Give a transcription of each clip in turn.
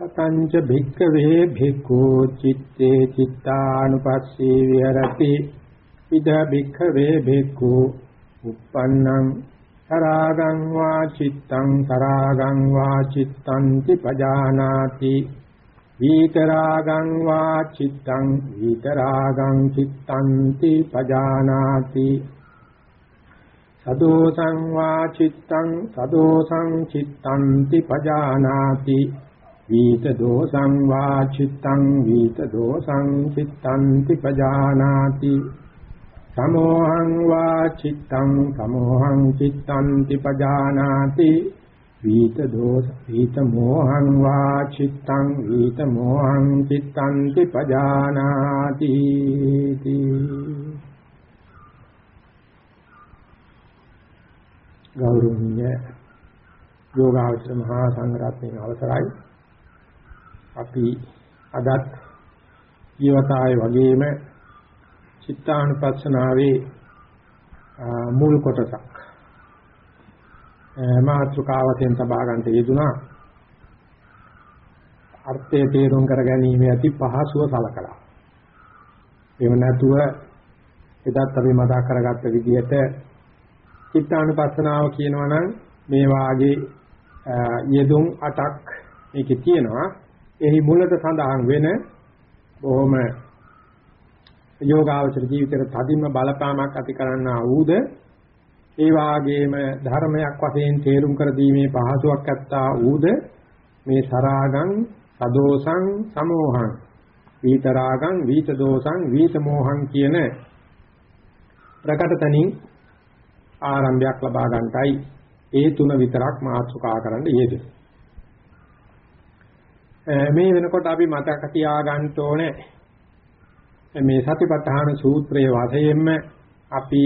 කතංච භික්ඛවේ භික්ඛු චිත්තේ චිත්තානුපස්සී විහෙරති. ඉද භික්ඛවේ භික්ඛු uppannං සරාගං වා චිත්තං සරාගං වා චිත්තං තිපජානාති විතරාගං වා චිත්තං විතරාගං චිත්තං තිපජානාති සදෝසං වා චිත්තං සදෝසං චිත්තං තිපජානාති වීත දෝසං වා චිත්තං වීත දෝසං චිත්තං තිපජානාති සමෝහං වා චිත්තං සමෝහං චිත්තං තිපජානාති වීත දෝස වීත මෝහං වා චිත්තං වීත මෝහං චිත්තං තිපජානාති ගෞරවනීය යෝගාචර මහා සංඝරත්නයේ අවසරයි අපි අදත් ජීවතාවේ වගේම චිත්තානුපස්සනාවේ මුල් කොටසක් මාත්‍රකාවතෙන් තබා ගන්නට යෙදුනා. අර්ථය තේරුම් කර ගැනීම ඇති පහසුව සලකලා. එහෙම නැතුව එදත් අපි මතක් කරගත්ත විදිහට චිත්තානුපස්සනාව කියනවා නම් මේ වාගේ යෙදුම් අටක් මේකේ තියෙනවා. එහි මුලට සඳහන් වෙන බොහොම යෝගාවචර ජීවිතයට තදින්ම බලපාමක් ඇති කරන්නා වූද ඒ වාගේම ධර්මයක් වශයෙන් තේරුම් කර දීමේ පහසුවක් ඇත්තා වූද මේ සරාගං සදෝසං සමෝහං විතරාගං විත දෝසං විත මෝහං කියන ප්‍රකට තනින් ආරම්භයක් ලබා ගන්නටයි. ඒ තුන විතරක් මාතෘකා කරන්න යෙදුනේ මේ වෙනකොට අපි මතක තියාගන්න ඕනේ මේ සතිපට්ඨාන සූත්‍රයේ වශයෙන්ම අපි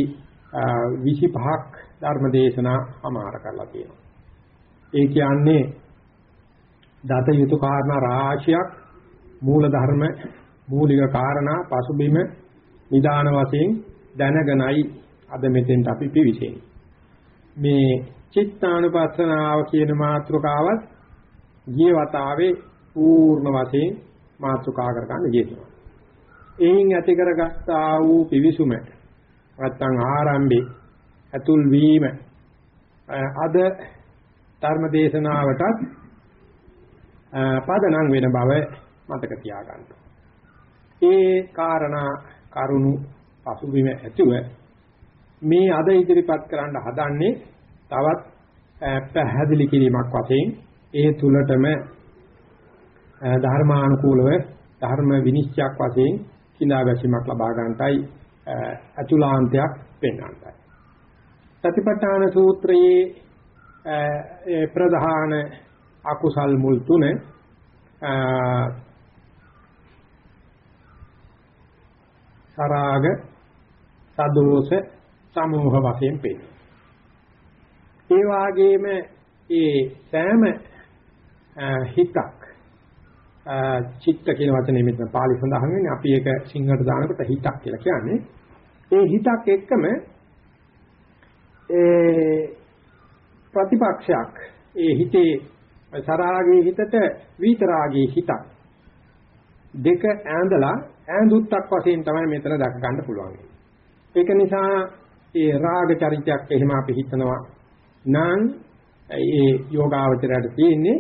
25ක් ධර්ම දේශනා අමාර කරලා තියෙනවා. ඒ කියන්නේ දත යුතු කාරණා රාශියක් මූල ධර්ම මූලික කාරණා පසුබිම නිදාන වශයෙන් දැනගෙනයි අද මෙතෙන්ට අපි පිවිසෙන්නේ. මේ චිත්තානුපස්සනාව කියන මාතෘකාවත් ගිය වතාවේ පූර්ණ වශයෙන් මාතෘකා කරගන්න යෙදුණා. එයින් ඇති කරගත්තා වූ පිවිසුම නැත්තම් ආරම්භේ අතුල් වීම අද ධර්ම දේශනාවටත් පදනම් වෙන බව මතක තියාගන්න. ඒ කාරණා කරුණු පසුබිම ඇතුව මේ අද ඉදිරිපත් කරන්න හදන්නේ තවත් පැහැදිලි කිරීමක් වශයෙන් ඒ තුලටම ධර්මානුකූලව ධර්ම විනිශ්චයක් වශයෙන් කිඳා බැසීමක් ලබා ගන්නටයි අතුලාන්තයක් පෙන්වන්නයි. සතිපට්ඨාන සූත්‍රයේ ප්‍රධාන අකුසල් මුල් තුන සරාග සදෝෂ සමෝහ වශයෙන් පෙන්නනවා. ඒ වාගේම ඒ සෑම හිතක් චිත්ත කියන වචනේ මෙතන පාලි සඳහන් වෙන්නේ අපි ඒක සිංහලට දානකොට හිතක් කියලා කියන්නේ. ඒ හිතක් එක්කම ඒ ප්‍රතිපක්ෂයක් ඒ හිතේ සරාගයේ හිතට විතරාගයේ හිතක් දෙක ඈඳලා ඈඳුත්තක් වශයෙන් තමයි මෙතන දක ගන්න පුළුවන්. ඒක නිසා ඒ රාග චරිතයක් එහෙම අපි හිතනවා නම් ඒ යෝගාවචරයට තියෙන්නේ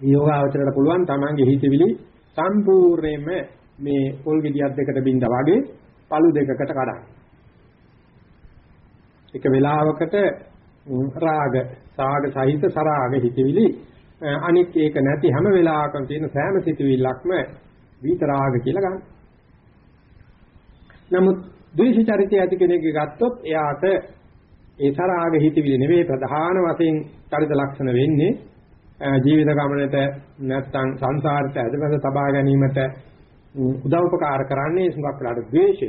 යෝගාවචරයට පුළුවන් තමන්ගේ හිතවිලි සම්පූර්ණයෙන්ම මේ පොල් ගෙඩියක් දෙකට බින්දා වගේ පළු දෙකකට කඩන්න. එක වෙලාවකට රාග, සාග සහිත සරාග හිතවිලි අනිත් ඒක නැති හැම වෙලාවකම තියෙන සෑම සිතුවිල්ලක්ම විතරාග කියලා ගන්න. නමුත් ද්වේෂ චරිතය ඇති කෙනෙක් ගත්තොත් එයාට ඒ සරාග හිතවිලි නෙවෙයි ප්‍රධාන වශයෙන් චරිත ලක්ෂණ වෙන්නේ ජීවිත ගමනට නැත්තම් සංසාරයට ඇදපැද තබා ගැනීමට උදව්පකාර කරන්නේ සුඟක් වෙලාට ද්වේෂය.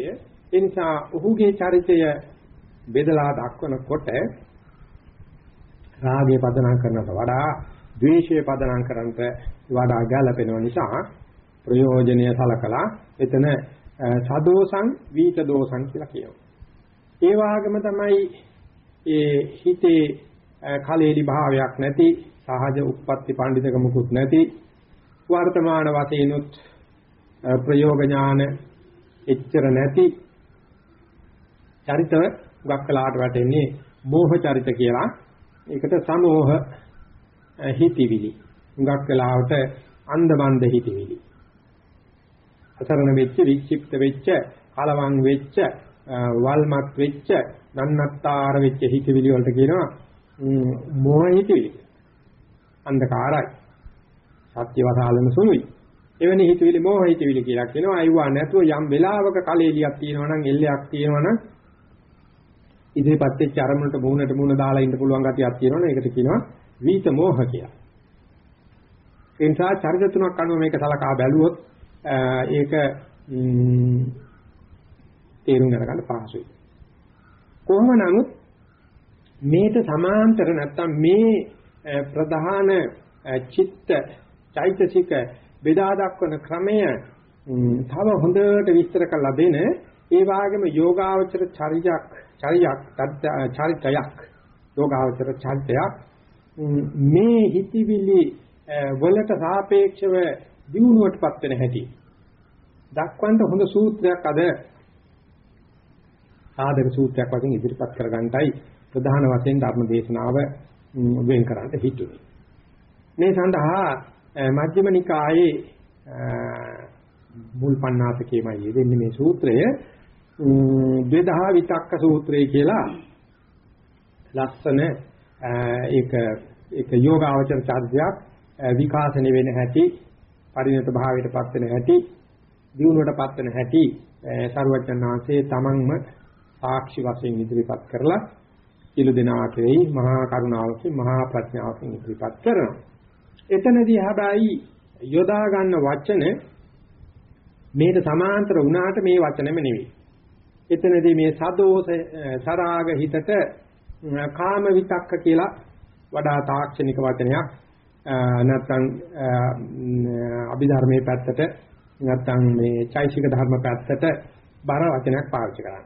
ඒ නිසා ඔහුගේ චරිතය බෙදලා දක්වනකොට රාගය පදනම් කරනට වඩා ද්වේෂය පදනම් කරන්නට වඩා ගැළපෙන නිසා ප්‍රයෝජනීය සලකලා එතන සදෝසං වීත දෝසං කියලා කියනවා. ඒ වගේම තමයි ඒ හිතේ කලෙලි භාවයක් නැති සහජ උප්පත්ති පඬිතකමකුත් නැති වර්තමාන වශයෙන්ුත් ප්‍රයෝග ඥාන එච්චර නැති චරිත ගක්කලාට වැටෙන්නේ මෝහ චරිත කියලා. ඒකට සමෝහ හිතවිලි. හුඟක් වෙලාවට අන්දමන්ද හිතවිලි. අසරණ වෙච්ච, වික්ෂිප්ත වෙච්ච, කලවම් වෙච්ච, වල්මත් වෙච්ච, නන්නත්තර වෙච්ච හිතවිලි වලට කියනවා මෝහ හිතවිලි. අන්ධකාරයි. සත්‍ය වසාලන සුළුයි. එවැනි හිතවිලි මෝහ හිතවිලි කියලා කියනවා. අයුවා නැතුව යම් වෙලාවක කලෙලියක් තියෙනවා නම් එල්ලයක් තියෙනවා නම් ඉදිරිපත් වෙච්ච අරමුණට මුහුණට මුහුණ දාලා ඉන්න පුළුවන් ගතියක් තියෙනවනේ ඒකට කියනවා වීත මෝහ කියලා. ඒ නිසා චරිත තුනක් අනුව මේක සලකා බැලුවොත් ඒක තේරුම් ගන්න පහසුයි. කොහොම නමුත් මේට සමාන්තර නැත්තම් මේ ප්‍රධාන චිත්ත චෛතසික බෙදා දක්වන ක්‍රමය තව හොඳට විස්තර කරලා දෙන ඒ වගේම යෝගාවචර චරියක් චරියක් චරිතයක් යෝගාවචර චරිතයක් මේ හිතවිලි වලට සාපේක්ෂව දියුණුවටපත් වෙන හැටි. දක්වන්න හොඳ සූත්‍රයක් අද සාධක සූත්‍රයක් වශයෙන් ඉදිරිපත් කරගන්නටයි ප්‍රධාන වශයෙන් ධර්ම දේශනාව වෙන් කරන්න හිතුනේ. මේ සඳහා මජ්ක්‍ධිම නිකායේ මුල් පණ්ණාසකේමයි යෙදෙන්නේ මේ සූත්‍රය ද්වේදහ විතක්ක සූත්‍රය කියලා ලස්සන ඒක ඒක යෝගාවචර චර්යාවක් විකාශනය වෙන හැටි පරිණත භාවයටපත් වෙන හැටි දියුණුවටපත් වෙන හැටි සරුවචනාංශයේ තමන්ම සාක්ෂි වශයෙන් ඉදිරිපත් කරලා සිළු දෙනා කෙරෙහි මහා කරුණාවකින් මහා ප්‍රඥාවකින් ඉදිරිපත් කරනවා. එතනදී හැබැයි යොදා ගන්න වචන මේට සමාන්තර වුණාට මේ වචනෙම නෙවෙයි. එතනදී මේ සදෝස සරාග හිතට කාම විතක්ක කියලා වඩා තාක්ෂණික වචනයක් නැත්නම් අභිධර්මයේ පැත්තට නැත්නම් මේ චෛසික ධර්ම පැත්තට බර වචනයක් පාවිච්චි කරන්නේ.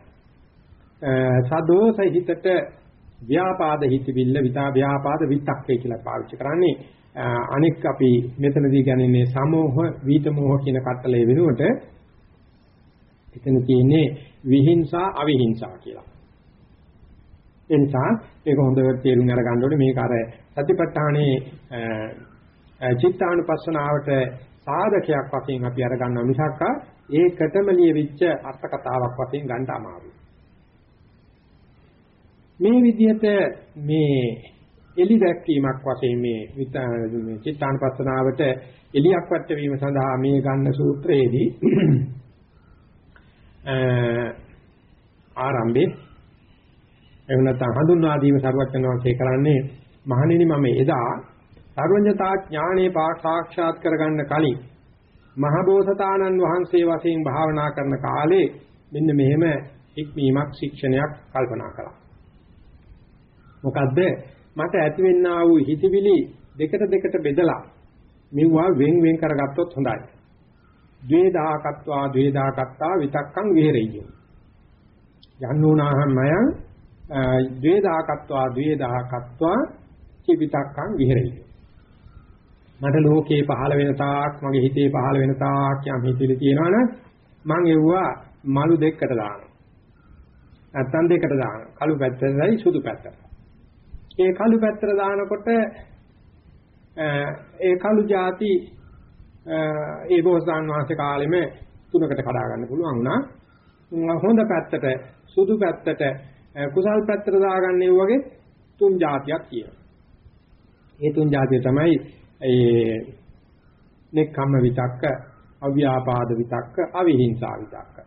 සදෝස හිතට ව්‍යාපාද හිතවිල්ල විතා ව්‍යාපාද විතක්කේ කියලා පාවිච්චි කරන්නේ. අනෙක් අපි මෙතනදී ගන්නේ සමෝහ විතමෝහ කියන කට්ටලේ වෙනුවට එතන තියෙන්නේ විහිංසා අවිහිංසා කියලා. ඒ නිසා ඒක හොඳට තේරුම් අරගන්න ඕනේ මේක අර සතිපට්ඨානේ චිත්තානුපස්සනාවට සාධකයක් වශයෙන් අපි අර ගන්නවා මිසක් ඒකටම ලියවිච්ච අර්ථ කතාවක් වශයෙන් ගන්න අමාරුයි. මේ විදිහට මේ එලි දැක්වීමක් වශයෙන් මේ චිත්තානුපස්සනාවට එලියක් වට වීම සඳහා මේ ගන්න සූත්‍රයේදී ආරම්භේ එහෙම නැත්නම් හඳුන්වා දීම සරුවචන වාක්‍ය කරන්නේ මහණෙනි මම එදා සර්වඥතා ඥානේ සාක්ෂාත් කරගන්න කලින් මහබෝසතාණන් වහන්සේ වශයෙන් භාවනා කරන කාලේ මෙන්න මෙහෙම ඉක්මීමක් ශික්ෂණයක් කල්පනා කළා. මොකද්ද මට ඇතිවෙන්නා වූ හිතවිලි දෙකට දෙකට බෙදලා මෙවුවා වෙන් වෙන් කරගත්තොත් හොඳයි. ද්වේදාකත්වා ද්වේදාකත්තා විතක්කං විහෙරෙය්‍ය. යන්නෝනාහම් මයං ද්වේදාකත්වා ද්වේදාකත්වා චිවිතක්කං විහෙරෙය්‍ය. මට ලෝකේ පහළ වෙන තාක් මගේ හිතේ පහළ වෙන තාක් යම් හිතවිලි තියෙනවනම් මං එව්වා මලු දෙකකට දානවා. නැත්තම් දෙකට දානවා. කළු පැත්තටයි සුදු පැත්තට. ඒ කළු පැත්තට දානකොට ඒ කළු જાති ඒ බෝසතාන් වහන්සේ කාලෙම තුනකට කඩා ගන්න පුළුවන් වුණා. හොඳ පැත්තට සුදු පැත්තට කුසල් පැත්තට දාගන්නේ වගේ තුන් જાතියක් තියෙනවා. ඒ තුන් જાතිය තමයි ඒ නෙක්ඛම්ම විතක්ක, අව්‍යාපාද විතක්ක, අවිහිංසා විතක්ක.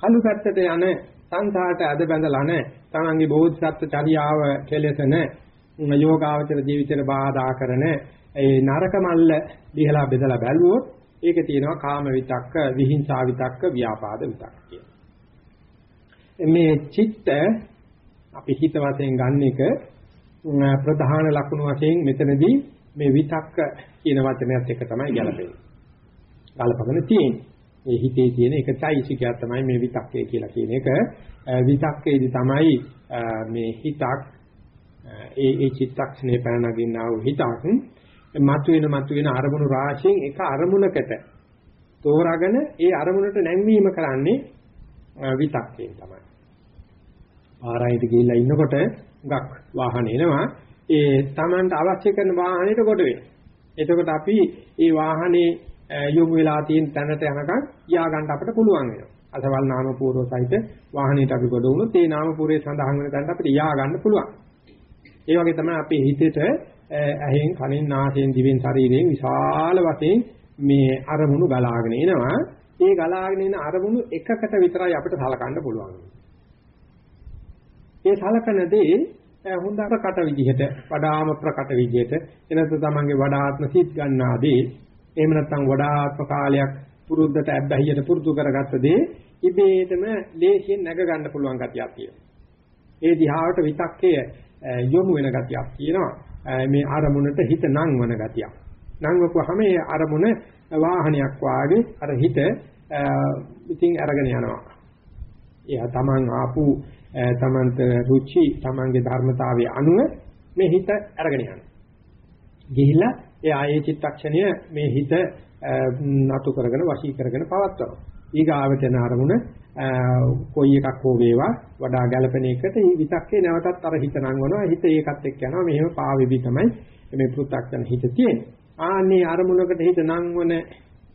කළු පැත්තට යන සංසාරට අද බැඳලා නැ තමන්ගේ බෝධිසත්ව චර්යාව කෙලෙසන යෝගාවචර ජීවිතේට බාධා කරන ඒ නරක මල්ල දිහලා බෙදලා බැලුවොත් ඒක තියෙනවා කාම විතක්ක, විහිංසා විතක්ක, ව්‍යාපාද විතක්ක කියලා. මේ චිත්ත අපි හිත වශයෙන් ගන්න එක ප්‍රධාන ලක්ෂණ වශයෙන් මෙතනදී මේ විතක්ක කියන වචනයත් එක තමයි ගැලපෙන්නේ. ගලපගෙන තියෙන්නේ. මේ හිතේ තියෙන එක චෛසිකයක් තමයි මේ විතක්කය කියලා කියන එක. විතක්කේදී තමයි මේ හිතක් ඒ ඒ චිත්තක්ෂණේ පැන නගින්නා වූ හිතක් මතුවෙන මතුවෙන අරමුණු රාශියෙන් එක අරමුණකට තෝරාගෙන ඒ අරමුණට නැංවීම කරන්නේ විතක්කයෙන් තමයි. පාරායිට ගිහිල්ලා ඉන්නකොට ගක් වාහන එනවා. ඒ Tamanට අවශ්‍ය කරන වාහනේට කොට වෙනවා. එතකොට අපි ඒ වාහනේ යොමු වෙලා තියෙන තැනට යනකම් යා ගන්න අපිට පුළුවන් වෙනවා. අසවල් නාම පූර්ව සහිත වාහනේට අපි කොට වුණොත් ඒ නාම පූර්වයේ සඳහන් වෙන තැනට අපිට යා ගන්න පුළුවන්. ඒ වගේ තමයි අපේ හිතේට ඇහෙන් කනෙන් නාසයෙන් දිවෙන් ශරීරයෙන් විශාල වශයෙන් මේ අරමුණු ගලාගෙන එනවා. ඒ ගලාගෙන එන අරමුණු එකකට විතරයි අපිට සලකන්න පුළුවන්. ඒ සලකන දේ හොඳ ප්‍රකට විදිහට වඩාම ප්‍රකට විදිහට එනත තමන්ගේ වඩාත්ම සිත් ගන්නාදී එහෙම නැත්නම් වඩාත්ම කාලයක් පුරුද්දට අබ්බැහියට පුරුදු කරගත්ත දේ ඉබේටම ලේසියෙන් නැග ගන්න පුළුවන් ගතියක් තියෙනවා. ඒ දිහාවට විතක්කය යොමු වෙන ගතියක් තියෙනවා. මේ අරමුණට හිත නංවන ගතියක්. නංවපුවාම මේ අරමුණ වාහනයක් වාගේ අර හිත ඉතින් අරගෙන යනවා. එයා තමන් ආපු තමන්ට රුචි තමන්ගේ ධර්මතාවයේ අනුව මේ හිත අරගෙන යනවා. ගිහිලා ඒ ආයේ චිත්තක්ෂණය මේ හිත නතු කරගෙන වශී කරගෙන පවත්වනවා. ඊගාවට යන අරමුණ කොයි එකක් හෝ වේවා වඩා ගැළපෙන එකට මේ විතක්කේ නැවතත් අර හිත නංවනවා. හිත ඒකත් එක්ක යනවා. මෙහෙම පාවෙවි තමයි මේ පෘථක්ෂණ හිත තියෙන්නේ. ආන්නේ අරමුණකට හිත නංවන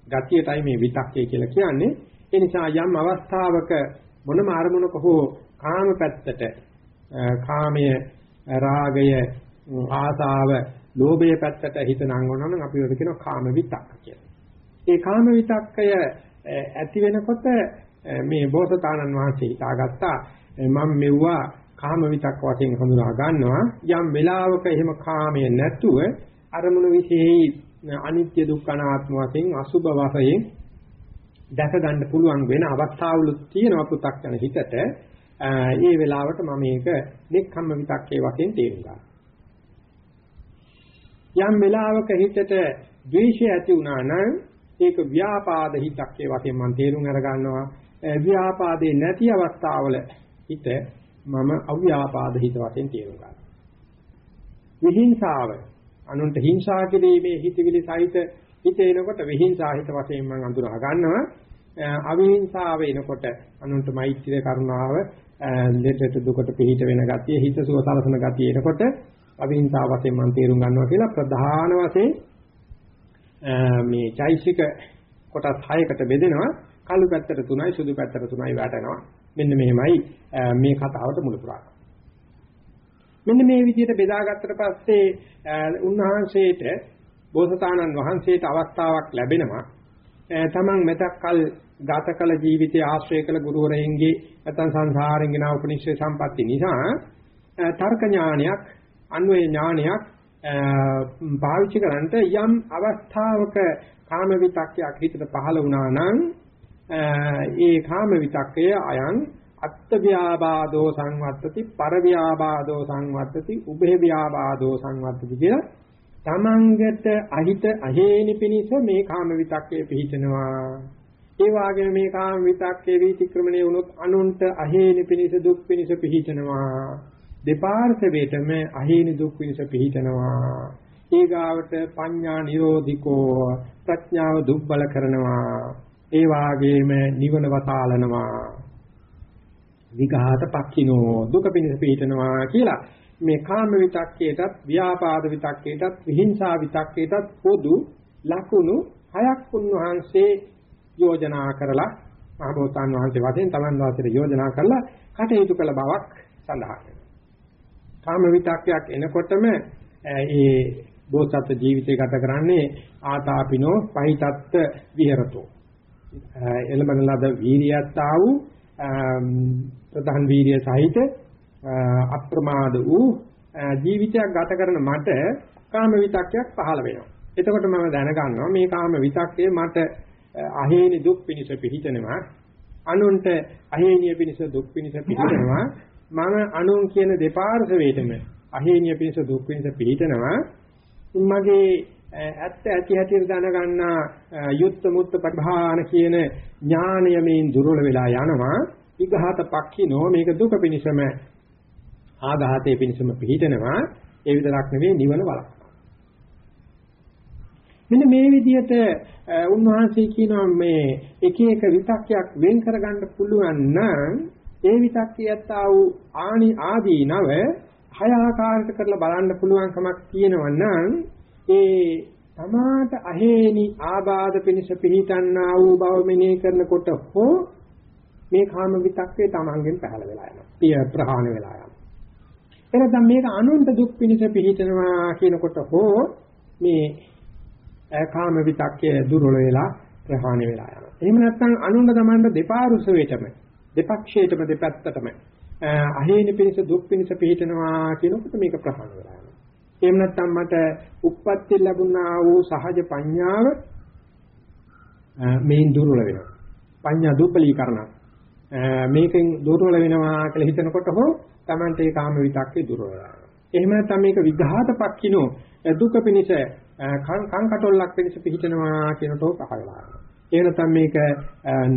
ගතියටයි මේ විතක්කේ කියලා කියන්නේ. ඒ නිසා යම් අවස්ථාවක මොනම අරමුණක හෝ කාම පැත්තට කාමයේ රාගය ආසාව ලෝභයේ පැත්තට හිත නංවනවා නම් අපි ඒකට කියනවා කාම විතක්ක කියලා. ඒ කාම විතක්කය ඇති වෙනකොට මේ බෝසතාණන් වහන්සේ හිතාගත්තා මම මෙව්වා කාම විතක්ක වශයෙන් හඳුනා ගන්නවා යම් වෙලාවක එහෙම කාමය නැතුව අරමුණු විශේෂයි අනිත්‍ය දුක්ඛ අනාත්ම වශයෙන් අසුභ වශයෙන් දැක ගන්න පුළුවන් වෙන අවස්ථාවලු තියෙනවා පු탁ජන හිතට ඒ වෙලාවට මම මේක නෙක්ඛම්ම විතක්කේ වශයෙන් තේරුම් ගන්නවා. යම් වෙලාවක හිතට ද්වේෂය ඇති වුණා නම් ඒක ව්‍යාපාද හිතක්කේ වශයෙන් මම තේරුම් අර ගන්නවා. ව්‍යාපාදේ නැති අවස්ථාවල හිත මම අව්‍යාපාද හිත වශයෙන් තේරුම් ගන්නවා. විහිංසාව අනුන්ට හිංසා කිරීමේ හිතවිලි සහිත හිතේනකොට විහිංසා හිත වශයෙන් මම අඳුරා ගන්නවා. අවිහිංසාව එනකොට අනුන්ට මෛත්‍රිය කරුණාව ලෙඩට දුකට පිහිට වෙන ගතිය හිත සුව සලසන ගතිය එනකොට අවිහිංසාව වශයෙන් මම තේරුම් ගන්නවා කියලා ප්‍රධාන වශයෙන් මේ චෛසික කොටස් 6කට බෙදෙනවා. කළු පැත්තට 3යි සුදු පැත්තට 3යි වැටෙනවා. මෙන්න මෙහෙමයි මේ කතාවට මුල පුරා. මෙන්න මේ විදිහට බෙදාගත්තට පස්සේ උන්වහන්සේට බෝසතාණන් වහන්සේට අවස්ථාවක් ලැබෙනවා. තමන් මෙතක් කල ගත කළ ජීවිතය ආශ්‍රය කළ ගුරුවරයන්ගේ නැත්නම් සංසාරයෙන් ගෙන උපනිෂේ සම්පatti නිසා තර්ක ඥානයක් අන්වේ ඥානයක් පාවිච්චි කරන්නට යම් අවස්ථාවක කාම විතක්කයක් හිතට පහළ වුණා නම් ඒ කාම විතක්කය අයන් අත්ත්‍ය ව්‍යාබාදෝ සංවත්තති පර ව්‍යාබාදෝ සංවත්තති උභය ව්‍යාබාදෝ සංවත්තති කියලා තමන්ගට අහිත අහේනි පිනිස මේ කාම විතක්කේ පිහිටනවා. ඒ වගේම මේ කාම විතක්කේ වීතික්‍රමණය වුණොත් අනුන්ට අහේනි පිනිස දුක් පිනිස පිහිටනවා. දෙපාර්ශවයටම අහේනි දුක් පිනිස පිහිටනවා. ඊගාවට පඤ්ඤා නිරෝධිකෝ ප්‍රඥාව දුබ්බල කරනවා. ඒ වාගේම නිවන වතාලනවා. විඝාත පක්ඛිනෝ දුක පිනිස පිහිටනවා කියලා. මේ කාම විතක්කේටත් ව්‍යාපාද විතක්කේටත් විහිංසා විතක්කේටත් පොදු ලකුණු හයක් උන්වහන්සේ යෝජනා කරලා මහබෝසතාන් වහන්සේ වශයෙන් තමන් වාසයට යෝජනා කරලා කටයුතු කළ බවක් සඳහන්. වෙනවා. කාම විතක්කයක් එනකොටම ඒ බෝසත් ජීවිතය ගත කරන්නේ ආතාපිනෝ පහිතත්ත විහෙරතෝ. එළඹන ලද වීරියත්තා වූ ප්‍රධාන වීරිය සහිත අප්‍රමාද වූ ජීවිතයක් ගත කරන මට කාම විතක්කයක් පහළ වෙනවා. එතකොට මම දැනගන්නවා මේ කාම විතක්කේ මට අහේනි දුක් පිනිස පිහිටනවා. අනුන්ට අහේනිය පිනිස දුක් පිනිස පිහිටනවා. මම අනුන් කියන දෙපාර්ශවයටම අහේනිය පිනිස දුක් පිනිස පිහිටනවා. මගේ ඇත්ත ඇති හැටියට දැනගන්නා යුත්ත මුත්ත ප්‍රභාන කියන ඥානය මේන් දුර්වල වෙලා යනවා. විඝාත පක්ඛිනෝ මේක දුක පිනිසම ආඝාතයේ පිනිසම පිහිටනවා. ඒ විතරක් නෙවෙයි නිවන බලක්. මෙන්න මේ විදිහට උන්වහන්සේ කියනවා මේ එක එක විතක්යක් වෙන් කරගන්න පුළුවන් නම් ඒ විතක්කියත් ආ වූ ආනි ආදී නව හය ආකාරයකට කරලා බලන්න පුළුවන්කමක් තියෙනවා නම් ඒ තමාට අහේනි ආබාධ පිණිස පිහිටන්නා වූ බව මෙනෙහි කරනකොට හෝ මේ කාම විතක්කේ තමන්ගෙන් පහළ වෙලා යනවා. පිය ප්‍රහාණය වෙලා යනවා. එනනම් මේක අනුන්ට දුක් පිණිස පිහිටනවා කියනකොට හෝ මේ කාම විතක්කේ දුර්වල වෙලා ප්‍රහාණය වෙලා යනවා. එහෙම නැත්නම් අනුන්ට තමන්ට දෙපාරුසෙටම දෙපක්ෂයටම දෙපැත්තටම අහේනි පිණිස දුක් පිණිස පිහිටනවා කියනකොට මේක ප්‍රහාණය වෙලා යනවා. එහෙම නැත්නම් මට උප්පත්ති ලැබුණා වූ සහජ පඤ්ඤාව මේන් දුර්වල වෙනවා. පඤ්ඤා දුප්පලීකරණ මේකෙන් දුර්වල වෙනවා කියලා හිතනකොට හෝ Tamante ඒ කාම විතක්කේ දුර්වල වෙනවා. එහෙම නැත්නම් මේක විඝාත පක්කිනෝ දුක පිණිස කං කටොල්ලක් පිණිස පිහිටනවා කියනට හෝ පහළලා යනවා. එහෙම නැත්නම් මේක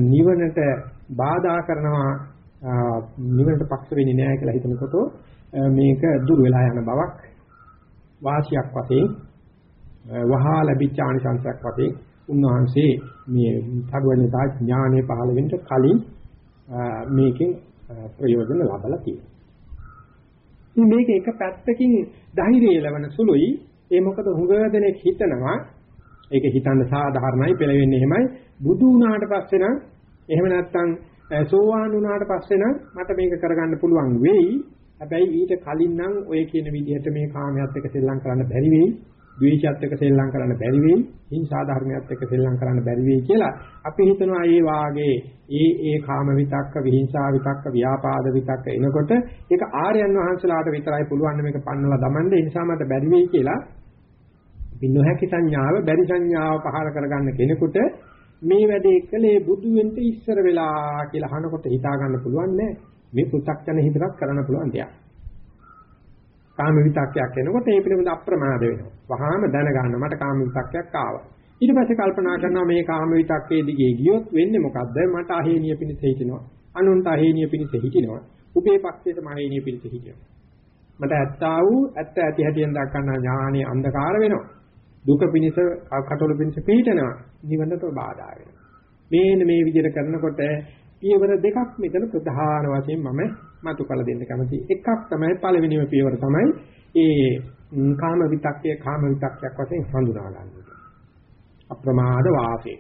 නිවනට බාධා කරනවා නිවනට පක්ෂ වෙන්නේ නැහැ කියලා හිතනකොට මේක දුර වෙලා යන බවක් වාසියක් වශයෙන් වහා ලැබිච්ච ආනිසංසයක් වශයෙන් උන්වහන්සේ මේ සර්වඥතා ඥානෙ පහළ වෙන්න කලින් මේකෙන් ප්‍රයෝජන ලබලා තියෙනවා. ඉතින් මේක එක පැත්තකින් ධෛර්යය ලැබෙන සුළුයි. ඒ මොකද හුඟ දෙනෙක් හිතනවා ඒක හිතන්න සාධාරණයි පෙළවෙන්නේ එහෙමයි. බුදු වුණාට පස්සේ නම් එහෙම නැත්නම් සෝවාන් වුණාට පස්සේ නම් මට මේක කරගන්න පුළුවන් වෙයි. හැබැයි ඊට කලින් නම් ඔය කියන විදිහට මේ කාමයට එක සෙල්ලම් කරන්න බැරි වෙයි. ද්වේෂයත් එක්ක සෙල්ලම් කරන්න බැරි වෙයි, හිංසා ධර්මයත් එක්ක සෙල්ලම් කරන්න බැරි වෙයි කියලා අපි හිතනවා ඒ වාගේ ඒ ඒ කාම විතක්ක, විහිංසා විතක්ක, ව්‍යාපාද විතක්ක එනකොට ඒක ආර්යයන් වහන්සේලාට විතරයි පුළුවන් මේක පන්නලා දමන්න ඒ නිසා මට බැරි වෙයි කියලා අපි නොහැකි සංඥාව, බැරි සංඥාව පහල කරගන්න කෙනෙකුට මේ වැඩේ කළේ බුදු වෙන්න ඉස්සර වෙලා කියලා අහනකොට හිතා ගන්න පුළුවන් නෑ. මේ පෘථග්ජන හිතක් කරන්න පුළුවන් දෙයක්. කාම විතක්කයක් එනකොට ඒ පිළිබඳ අප්‍රමාද වෙනවා. වහාම දැනගන්න මට කාම විතක්කයක් ආවා. ඊට පස්සේ කල්පනා කරනවා මේ කාම විතක්කේ දිගේ ගියොත් වෙන්නේ මොකද්ද? මට අහේනිය පිණිස හිටිනවා. අනුන්ට අහේනිය පිණිස හිටිනවා. උපේ පක්ෂයට අහේනිය පිණිස හිටිනවා. මට ඇත්තා වූ ඇත්ත ඇති හැටියෙන් දක්වන ඥානෙ අන්ධකාර වෙනවා. දුක පිණිස කටොළු පිණිස පිටිනවා. නිවනට බාධා වෙනවා. මේන මේ විදිහට කරනකොට පියවර දෙකක් මෙතන ප්‍රධාන වශයෙන් මම මතු කළ දෙන්න කැමති. එකක් තමයි පළවෙනිම පියවර තමයි ඒ කාම විතක්කය කාම විතක්කයක් වශයෙන් හඳුනා ගන්න. අප්‍රමාද වාසේ.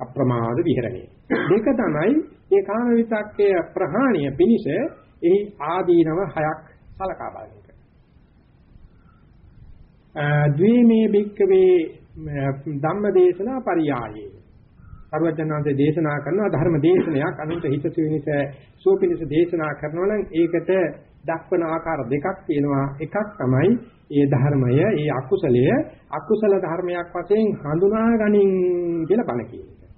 අප්‍රමාද විහරණය. දෙක තමයි ඒ කාම විතක්කය ප්‍රහාණය පිණිස එහි ආදීනව හයක් සලකා බලන එක. ද්වේමේ භික්කවේ ධම්මදේශනා පරියායේ සරුවචනාංශයේ දේශනා කරනවා ධර්ම දේශනයක් අනුන්ට හිත පිණිස සුව පිණිස දේශනා කරනවා නම් ඒකට දක්වන ආකාර දෙකක් තියෙනවා එකක් තමයි ඒ ධර්මය ඒ අකුසලය අකුසල ධර්මයක් වශයෙන් හඳුනා ගනින් කියලා බණ කියන්නේ.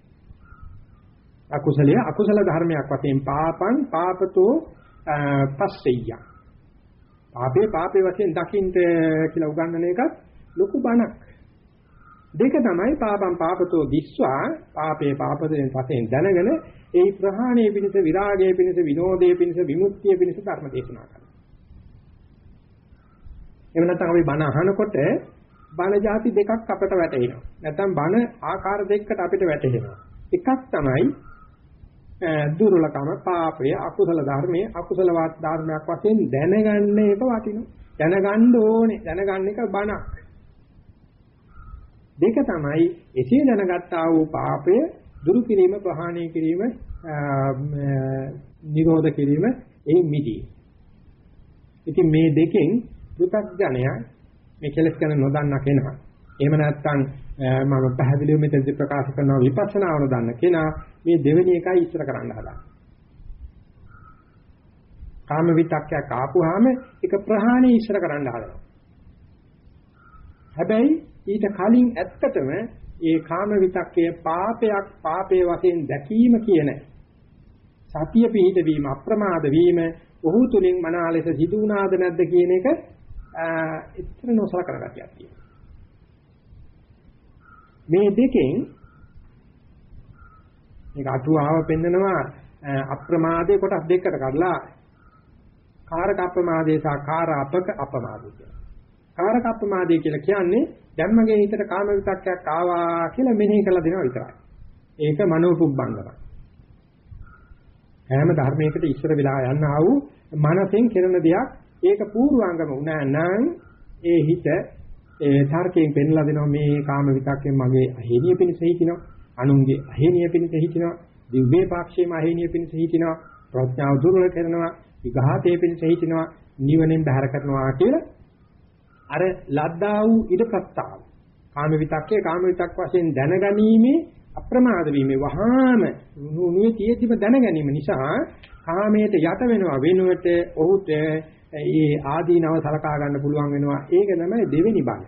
අකුසලය අකුසල ධර්මයක් වශයෙන් පාපං පාපතෝ පස්සෙය්‍ය. පාපේ පාපේ වශයෙන් දකින්න කියලා උගන්වන එකත් ලොකු බණක්. දෙක තමයි පාපම් පාපතෝ දිස්වා පාපේ පාපයෙන් පසෙන් දැනගෙන ඒ ප්‍රහාණය පිණිස විරාගය පිණිස විනෝදයේ පිණිස විමුක්තිය පිණිස ධර්ම දේශනා කරනවා. එහෙම නැත්නම් අපි බණ අහනකොට බණ જાති දෙකක් අපට වැටහෙනවා. නැත්නම් බණ ආකාර දෙකකට අපිට වැටහෙනවා. එකක් තමයි දුර්වලකම පාපය අකුසල ධර්මයේ අකුසල වාත් ධර්මයක් වශයෙන් දැනගන්න එක වටිනවා. දැනගන්න ඕනේ. දැනගන්න එක බණක්. දෙක තමයි එසේ දැනගත්තා වූ පාපය දුරු කිරීම ප්‍රහාණය කිරීම නිරෝධ කිරීම එහි මිදී. ඉතින් මේ දෙකෙන් පෘථග්ජනයා මේ කෙලස් ගැන නොදන්නා කෙනා එහෙම නැත්නම් මම පැහැදිලිව මෙතනදි ප්‍රකාශ කරනවා විපස්සනාව නොදන්න කෙනා මේ දෙවෙනි එකයි ඉස්සර කරන්න හදන්නේ. කාම විතක්කයක් ආපුවාම ඒක ප්‍රහාණය ඉස්සර කරන්න හදනවා. හැබැයි ඊට කලින් ඇත්තටම ඒ කාම විතක්කයේ පාපයක් පාපයේ වශයෙන් දැකීම කියන සතිය පිහිටවීම අප්‍රමාද වීම ඔහු තුලින් මනාලෙස සිදු වුණාද නැද්ද කියන එක එතන නොසලකන ගතියක් තියෙනවා. මේ දෙකෙන් මේක අටුවාව පෙන්නනවා අප්‍රමාදේ කොටස් දෙකකට කඩලා කාරක අප්‍රමාදේ සහ කාරාපක අප්‍රමාදේ කියලා. කාරක අප්‍රමාදේ කියලා කියන්නේ දැන් මගේ හිතට කාම විතක්කයක් ආවා කියලා මෙනෙහි කරලා දෙනවා විතරයි. ඒක මනෝපුබ්බංගම. හැම ධර්මයකට ඉස්සර වෙලා යන්න ආ වූ මනසෙන් කෙරෙන දෙයක් ඒක පූර්වාංගම වුණා නම් ඒ හිත ඒ තර්කයෙන් පෙන්ලා දෙනවා මේ කාම විතක්කෙන් මගේ අහේනිය පිණිස හිතිනවා අනුන්ගේ අහේනිය පිණිස හිතිනවා දිව්‍යේ පාක්ෂේම අහේනිය පිණිස හිතිනවා ප්‍රඥාව දුර්වල කරනවා විඝාතයේ පිණිස හිතිනවා නිවනෙන් බහැර කරනවා කියලා අර ලද්දා වූ ඉද ප්‍රස්තාව. කාම විතක්කේ කාම විතක් වශයෙන් දැනගැනීමේ අප්‍රමාද වීමේ වහාම නුනුවේ තියෙතිම දැනගැනීම නිසා කාමයට යට වෙනවා වෙනුවට ඔහුට ඒ ආදීනව සලකා ගන්න පුළුවන් වෙනවා ඒක තමයි දෙවෙනි බණ.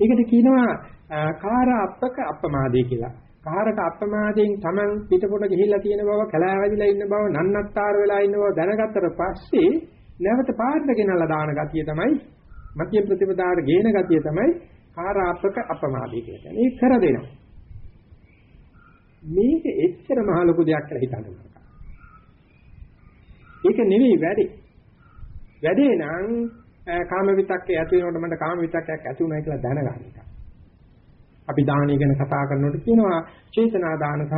ඒකට කියනවා කාර අපක අප්‍රමාදේ කියලා. කාරක අප්‍රමාදයෙන් Taman පිටපොට ගිහිල්ලා තියෙන බව කලාවැදිලා ඉන්න බව නන්නත්තර වෙලා ඉන්න බව දැනගත්තට පස්සේ නැවත පාඩට ගෙනල්ලා දාන ගතිය තමයි මධ්‍ය ප්‍රතිපදාවට ගේන ගතිය තමයි කාරාපක අප්‍රමාදී කියන්නේ. ඒක කර දෙනවා. මේක එච්චර මහ ලොකු දෙයක් කියලා හිතන්න ඒක නෙවෙයි වැඩේ. වැඩේ නම් කාම විතක්කේ ඇති වෙනකොට මට කාම විතක්කයක් ඇති වුණා කියලා දැනගන්න එක. අපි දානය ගැන කතා කරනකොට කියනවා චේතනා දාන සහ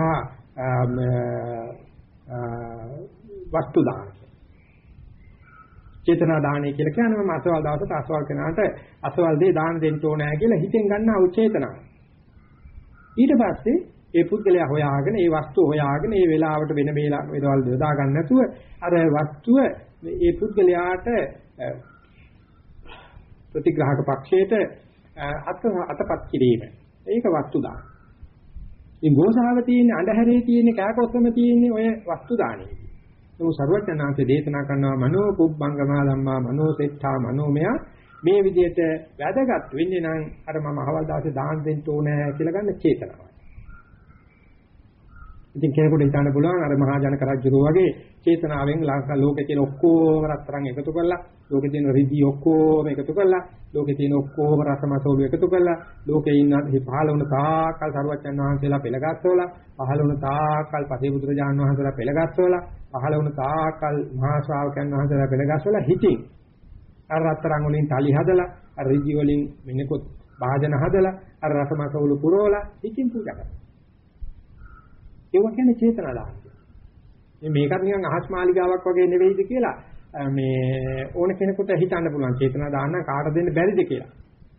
වස්තු දාන. චේතනා දානය කියලා කියන්නේ මම අසවල් දවසට අසවල් කෙනාට අසවල් දේ දාන දෙන්න ඕනෑ කියලා හිතෙන් ගන්නා උචේතනාව. ඊට පස්සේ ඒ පුද්ගලයා හොයාගෙන ඒ වස්තුව හොයාගෙන ඒ වෙලාවට වෙන වේලාවල් යොදා ගන්න නැතුව අර වස්තුව ඒ පුද්ගලයාට ප්‍රතිග්‍රහක පක්ෂයට අත අතපත් කිරීම. ඒක වස්තු දාන. ඉතින් ගෝසාව තියෙන අඳුරේ තියෙන කෑකොස්සම තියෙන ඔය වස්තු දානෙ. ඒක සර්වඥාන්සේ දේශනා කරනවා මනෝ පුබ්බංගමා ධම්මා මනෝ සෙට්ඨා මනෝමය මේ විදිහට වැදගත් වෙන්නේ නම් අර මම අහවල් දවසේ දාන දෙන්න ඕනේ කියලා ගන්න චේතනාව. ඉතින් කෙනෙකුට හිතන්න පුළුවන් අර මහා ජනක රජුරෝ වගේ චේතනාවෙන් ලංකා ලෝකේ තියෙන ඔක්කොම රත්තරන් එකතු කරලා ලෝකේ තියෙන රිදි ඔක්කොම එකතු කරලා ලෝකේ තියෙන ඔක්කොම රසමසෝලු එකතු කරලා ලෝකේ ඉන්න පහළ වුණ තාකල් සරුවච්චන් වහන්සේලා පෙළගස්සවලා පහළ වුණ තාකල් පසේ බුදුරජාණන් වහන්සේලා පෙළගස්සවලා පහළ වුණ තාකල් මහා ශ්‍රාවකයන් වහන්සේලා පෙළගස්සවලා හිතින් අර රත්තරන් වලින් තලි හදලා අර රිදි වලින් මිනිකොත් භාජන හදලා අර රසමසෝලු පුරවලා හිතින් පූජා කරනවා. ඒව කියන්නේ චේතනා දාන. මේ මේකත් නිකන් අහස් මාලිගාවක් වගේ නෙවෙයිද කියලා මේ ඕන කෙනෙකුට හිතන්න පුළුවන් චේතනා දාන්න කාට දෙන්න බැරිද කියලා.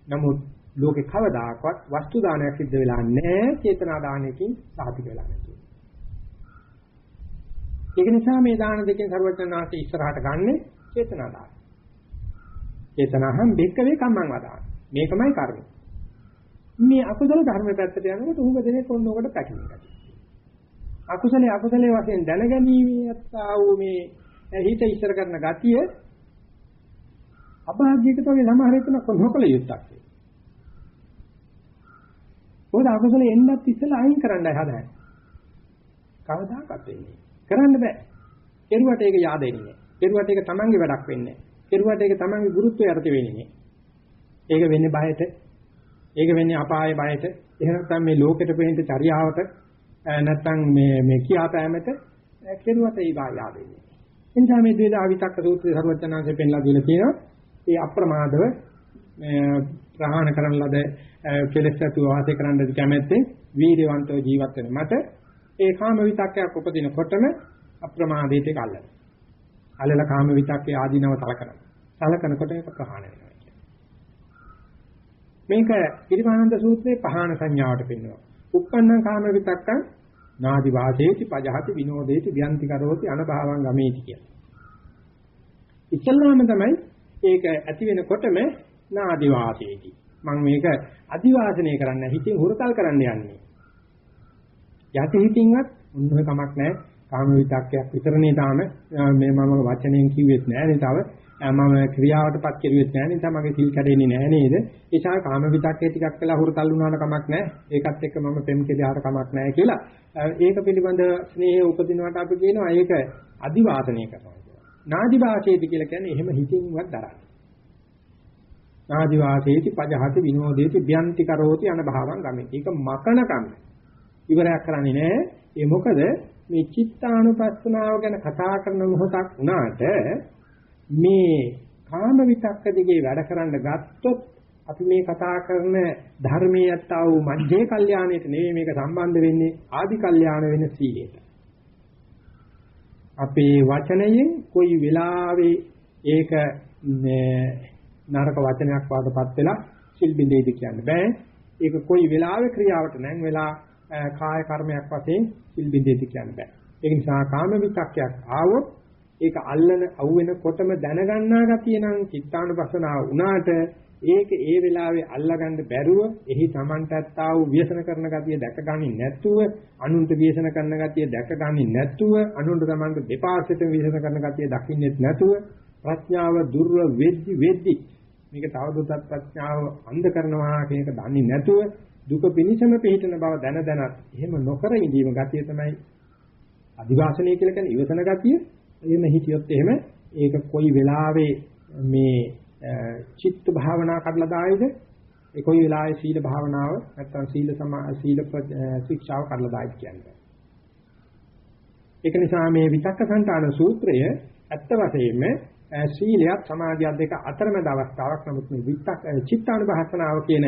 නමුත් ලෝකේ කවදාකවත් වස්තු දානයක් සිද්ධ වෙලා නැහැ චේතනා දානයකින් සාධික වෙලා නැහැ. ඒක නිසා මේ දාන දෙකෙන් ਸਰවඥාන්සේ ඉස්සරහට ගන්නෙ චේතනා දාන. චේතනාහම් බෙක්කවේ කම්මං වදාන. මේකමයි කර්ම. මේ අකුසල ධර්ම පැත්තට යනකොට උඹ දෙනේ කොන්නෝකට පැකිලෙනවා. අකුසලයේ අකුසලයේ වශයෙන් දැනගැනීමේ අත්තා වූ මේ හිත ඉස්සර කරන ගතිය අභාග්‍යයකට වගේ සමහර වෙලාවට නොකල යුත්තක්. මොකද අකුසලයේ එන්නත් ඉස්සලා අයින් කරන්නයි හදන්නේ. කවදාකවත් වෙන්නේ. කරන්න බෑ. කෙරුවට ඒක yaadෙන්නේ නෑ. කෙරුවට ඒක තමන්ගේ වැඩක් වෙන්නේ නෑ. කෙරුවට ඒක තමන්ගේ ගුරුත්වය යටතේ වෙන්නේ නෑ. ඒක වෙන්නේ බයට. ඒක වෙන්නේ අපායේ බයට. එහෙම නැත්නම් මේ ලෝකෙට පෙනෙන චර්යාවට Eh, නැත්නම් මේ මේ කියාපෑමට eh, කෙරුවට ඒ වායා වෙන්නේ. එනිසා මේ ද්වේදා විතක්ක සූත්‍රයේ සර්වඥාන්සේ පෙන්ලා දීලා තියෙනවා ඒ අප්‍රමාදව ප්‍රහාණ කරන ලද eh, කෙලෙස් ඇතුව වාසය කරන්න කැමැත්තෙන් වීර්යවන්තව ජීවත් වෙන මට ඒ කාම විතක්කයක් උපදිනකොටම අප්‍රමාදයට කල්ලන. අල්ලලා කාම විතක්කේ ආදීනව සලකනවා. සලකනකොට ඒක ප්‍රහාණය වෙනවා. මේක ඉරිමානන්ද සූත්‍රයේ පහාන සංඥාවට පෙන්වනවා. උප්පන්නං කාම විතක්කං නාදි වාසේති පජහති විනෝදේති ව්‍යන්ති කරෝති අනභවං ගමේති කියලා. ඉස්සල්ලාම තමයි ඒක ඇති වෙනකොටම නාදි වාසේති. මම මේක අදිවාසනය කරන්න හිතින් හුරතල් කරන්න යන්නේ. යටි හිතින්වත් උන්නෝ කමක් නැහැ. කාම විතක්කයක් විතරනේ තාම මේ මම වචනෙන් කිව්වෙත් නෑනේ තව මම ක්‍රියාවටපත් කෙරුවෙත් නැහැ නිසා මගේ සිල් කැඩෙන්නේ නැහැ නේද? ඒ නිසා කාම විතක්කේ ටිකක් කළා හුරතල් වුණාට කමක් නැහැ. ඒකත් එක්ක මම පෙම් කෙලියාට කමක් නැහැ කියලා. ඒක පිළිබඳ ස්නේහය උපදිනවට අපි කියනවා ඒක අදිවාසනය කරනවා කියලා. නාදි වාසයේදී කියලා කියන්නේ එහෙම හිතින්වත් දරන්නේ. නාදි වාසයේති පජහති විනෝදේති බ්‍යන්ති කරෝති අනභවං ගමේ. ඒක මකණකම් ඉවරයක් කරන්නේ නැහැ. ඒ මොකද මේ චිත්තානුපස්සනාව ගැන කතා කරන මොහොතක් වුණාට මේ කාම විතක්ක දිගේ වැඩ කරන්න ගත්තොත් අපි මේ කතා කරන ධර්මයේ යත්තා වූ මධ්‍යේ කල්යාණයට නෙවෙයි මේක සම්බන්ධ වෙන්නේ ආදි කල්යාණ වෙන සීලයට. අපේ වචනයෙන් කොයි වෙලාවෙ ඒක නරක වචනයක් වාදපත් වෙලා සිල් බින්දේද කියන්න බෑ. ඒක කොයි වෙලාවෙ ක්‍රියාවට නැන් වෙලා කාය කර්මයක් වශයෙන් සිල් බින්දේද කියන්න බෑ. ඒ නිසා කාම විතක්කයක් ආවොත් ඒක අල්ලන අවුවෙනකොටම දැනගන්නා ගතිය නම් චිත්තානුපස්සනාව වුණාට ඒක ඒ වෙලාවේ අල්ලගන්න බැරුව එහි Tamanටත් ආ වූ ව්‍යසන කරන ගතිය දැකගන්නේ නැතුව අනුන්ට ව්‍යසන කරන ගතිය දැකගන්නේ නැතුව අනුන්ට Tamanට දෙපාර්ශ්වෙට ව්‍යසන කරන ගතිය දකින්නෙත් නැතුව ප්‍රඥාව දුර්ව වෙද්දි වෙද්දි මේක තවදුරටත් ප්‍රඥාව අන්ධ කරනවා කියන එක දන්නේ නැතුව දුක පිනිසම පිහිටන බව දැන දැනත් එහෙම නොකර ඉඳීම ගතිය තමයි අදිවාසනය කියලා කියන්නේ ඉවසන ගතිය. එහෙම හිටියොත් එහෙම ඒක කොයි වෙලාවේ මේ චිත්ත භාවනා කඩලා දායිද ඒ කොයි වෙලාවේ සීල භාවනාව නැත්නම් සීල සමා සීල ශික්ෂාව කඩලා දායිද කියන්නේ. ඒක නිසා මේ විතක්ක සංතාන සූත්‍රය ඇත්ත වශයෙන්ම සීලයක් සමාධියක් දෙක අතරමැද අවස්ථාවක් නමුත් මේ විතක් චිත්තානුභාසනාව කියන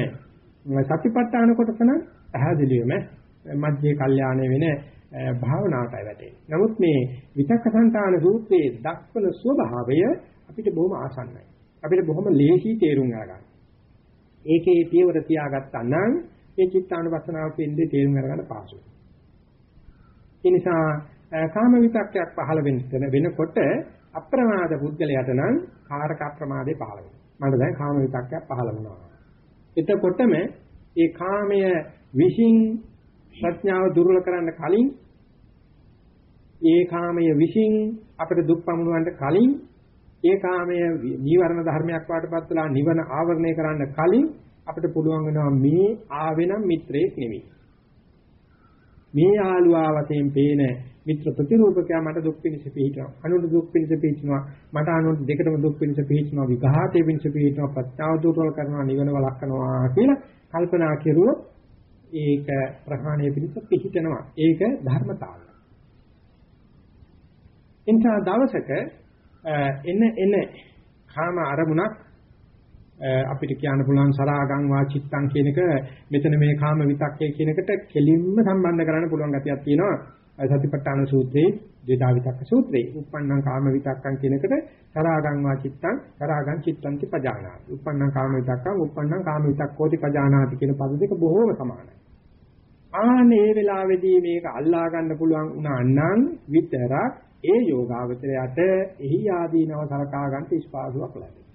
සතිපට්ඨාන කොටස නම් පැහැදිලිවම මධ්‍ය කල්යාණය වෙන භාවනාවටයි වැටෙන්නේ. නමුත් මේ විතක්ක සංතාන සූත්‍රයේ දක්වන ස්වභාවය අපිට බොහොම ආසන්නයි. අපිට බොහොම ලේසි තේරුම් අරගන්න. ඒකේ පියවර තියාගත්තා නම් ඒ චිත්තානුපස්සනාව පින්දේ තේරුම් අරගන්න පහසුයි. ඒ නිසා කාම විතක්කයක් පහළ වෙන වෙනකොට අප්‍රමාද පුද්ගලයාට නම් කාරක අප්‍රමාදේ පහළ වෙනවා. මට දැන් කාම විතක්කයක් පහළ වුණා. එතකොටම ඒ කාමය විශ්ින් ප්‍රඥාව දුර්වල කරන්න කලින් ඒ කාමය විශ්ින් අපිට දුක් පමුණවන්න කලින් ඒ කාමය නීවරණ ධර්මයක් වාටපත් වෙලා නිවන ආවරණය කරන්න කලින් අපිට පුළුවන් වෙනවා මේ ආවෙනම් මිත්‍රයෙක් නෙමෙයි. මේ ආලුවා වශයෙන් පේන මිත්‍ර ප්‍රතිරූපකයා මට දුක් පිණිස පිහිටනවා. අනුන්ට දුක් පිණිස පිහිටනවා. මට අනුන්ට දෙකටම දුක් පිණිස පිහිටනවා. විඝාතයේ පිණිස පිහිටනවා. ප්‍රත්‍යාව දුර්වල කරනවා. නිවන වළක්වනවා කියලා කල්පනා කෙරුවොත් ඒක ප්‍රහාණය පිණිස පිහිටනවා. ඒක ධර්මතාවය. එනිසා දවසක එන එන කාම අරමුණක් අපිට කියන්න පුළුවන් සරාගං වාචිත්තං කියන එක මෙතන මේ කාම විතක්කේ කියන එකට කෙලින්ම සම්බන්ධ කරන්න පුළුවන් ගතියක් තියෙනවා සතිපට්ඨාන සූත්‍රයේ දෙදා විතක්ක සූත්‍රයේ උප්පන්නං කාම විතක්කං කියන එකට සරාගං වාචිත්තං සරාගං චිත්තං පජානාති උප්පන්නං කාම විතක්කං උප්පන්නං කාම විතක්කෝති පජානාති කියන පද දෙක බොහෝම සමානයි ආනේ මේ වෙලාවේදී මේක අල්ලා ගන්න පුළුවන් වුණා නම් විතරක් ඒ යෝගාවචරයට එහි ආදීනව සලකා ගන්න ස්පාසුවක් ලැබෙනවා.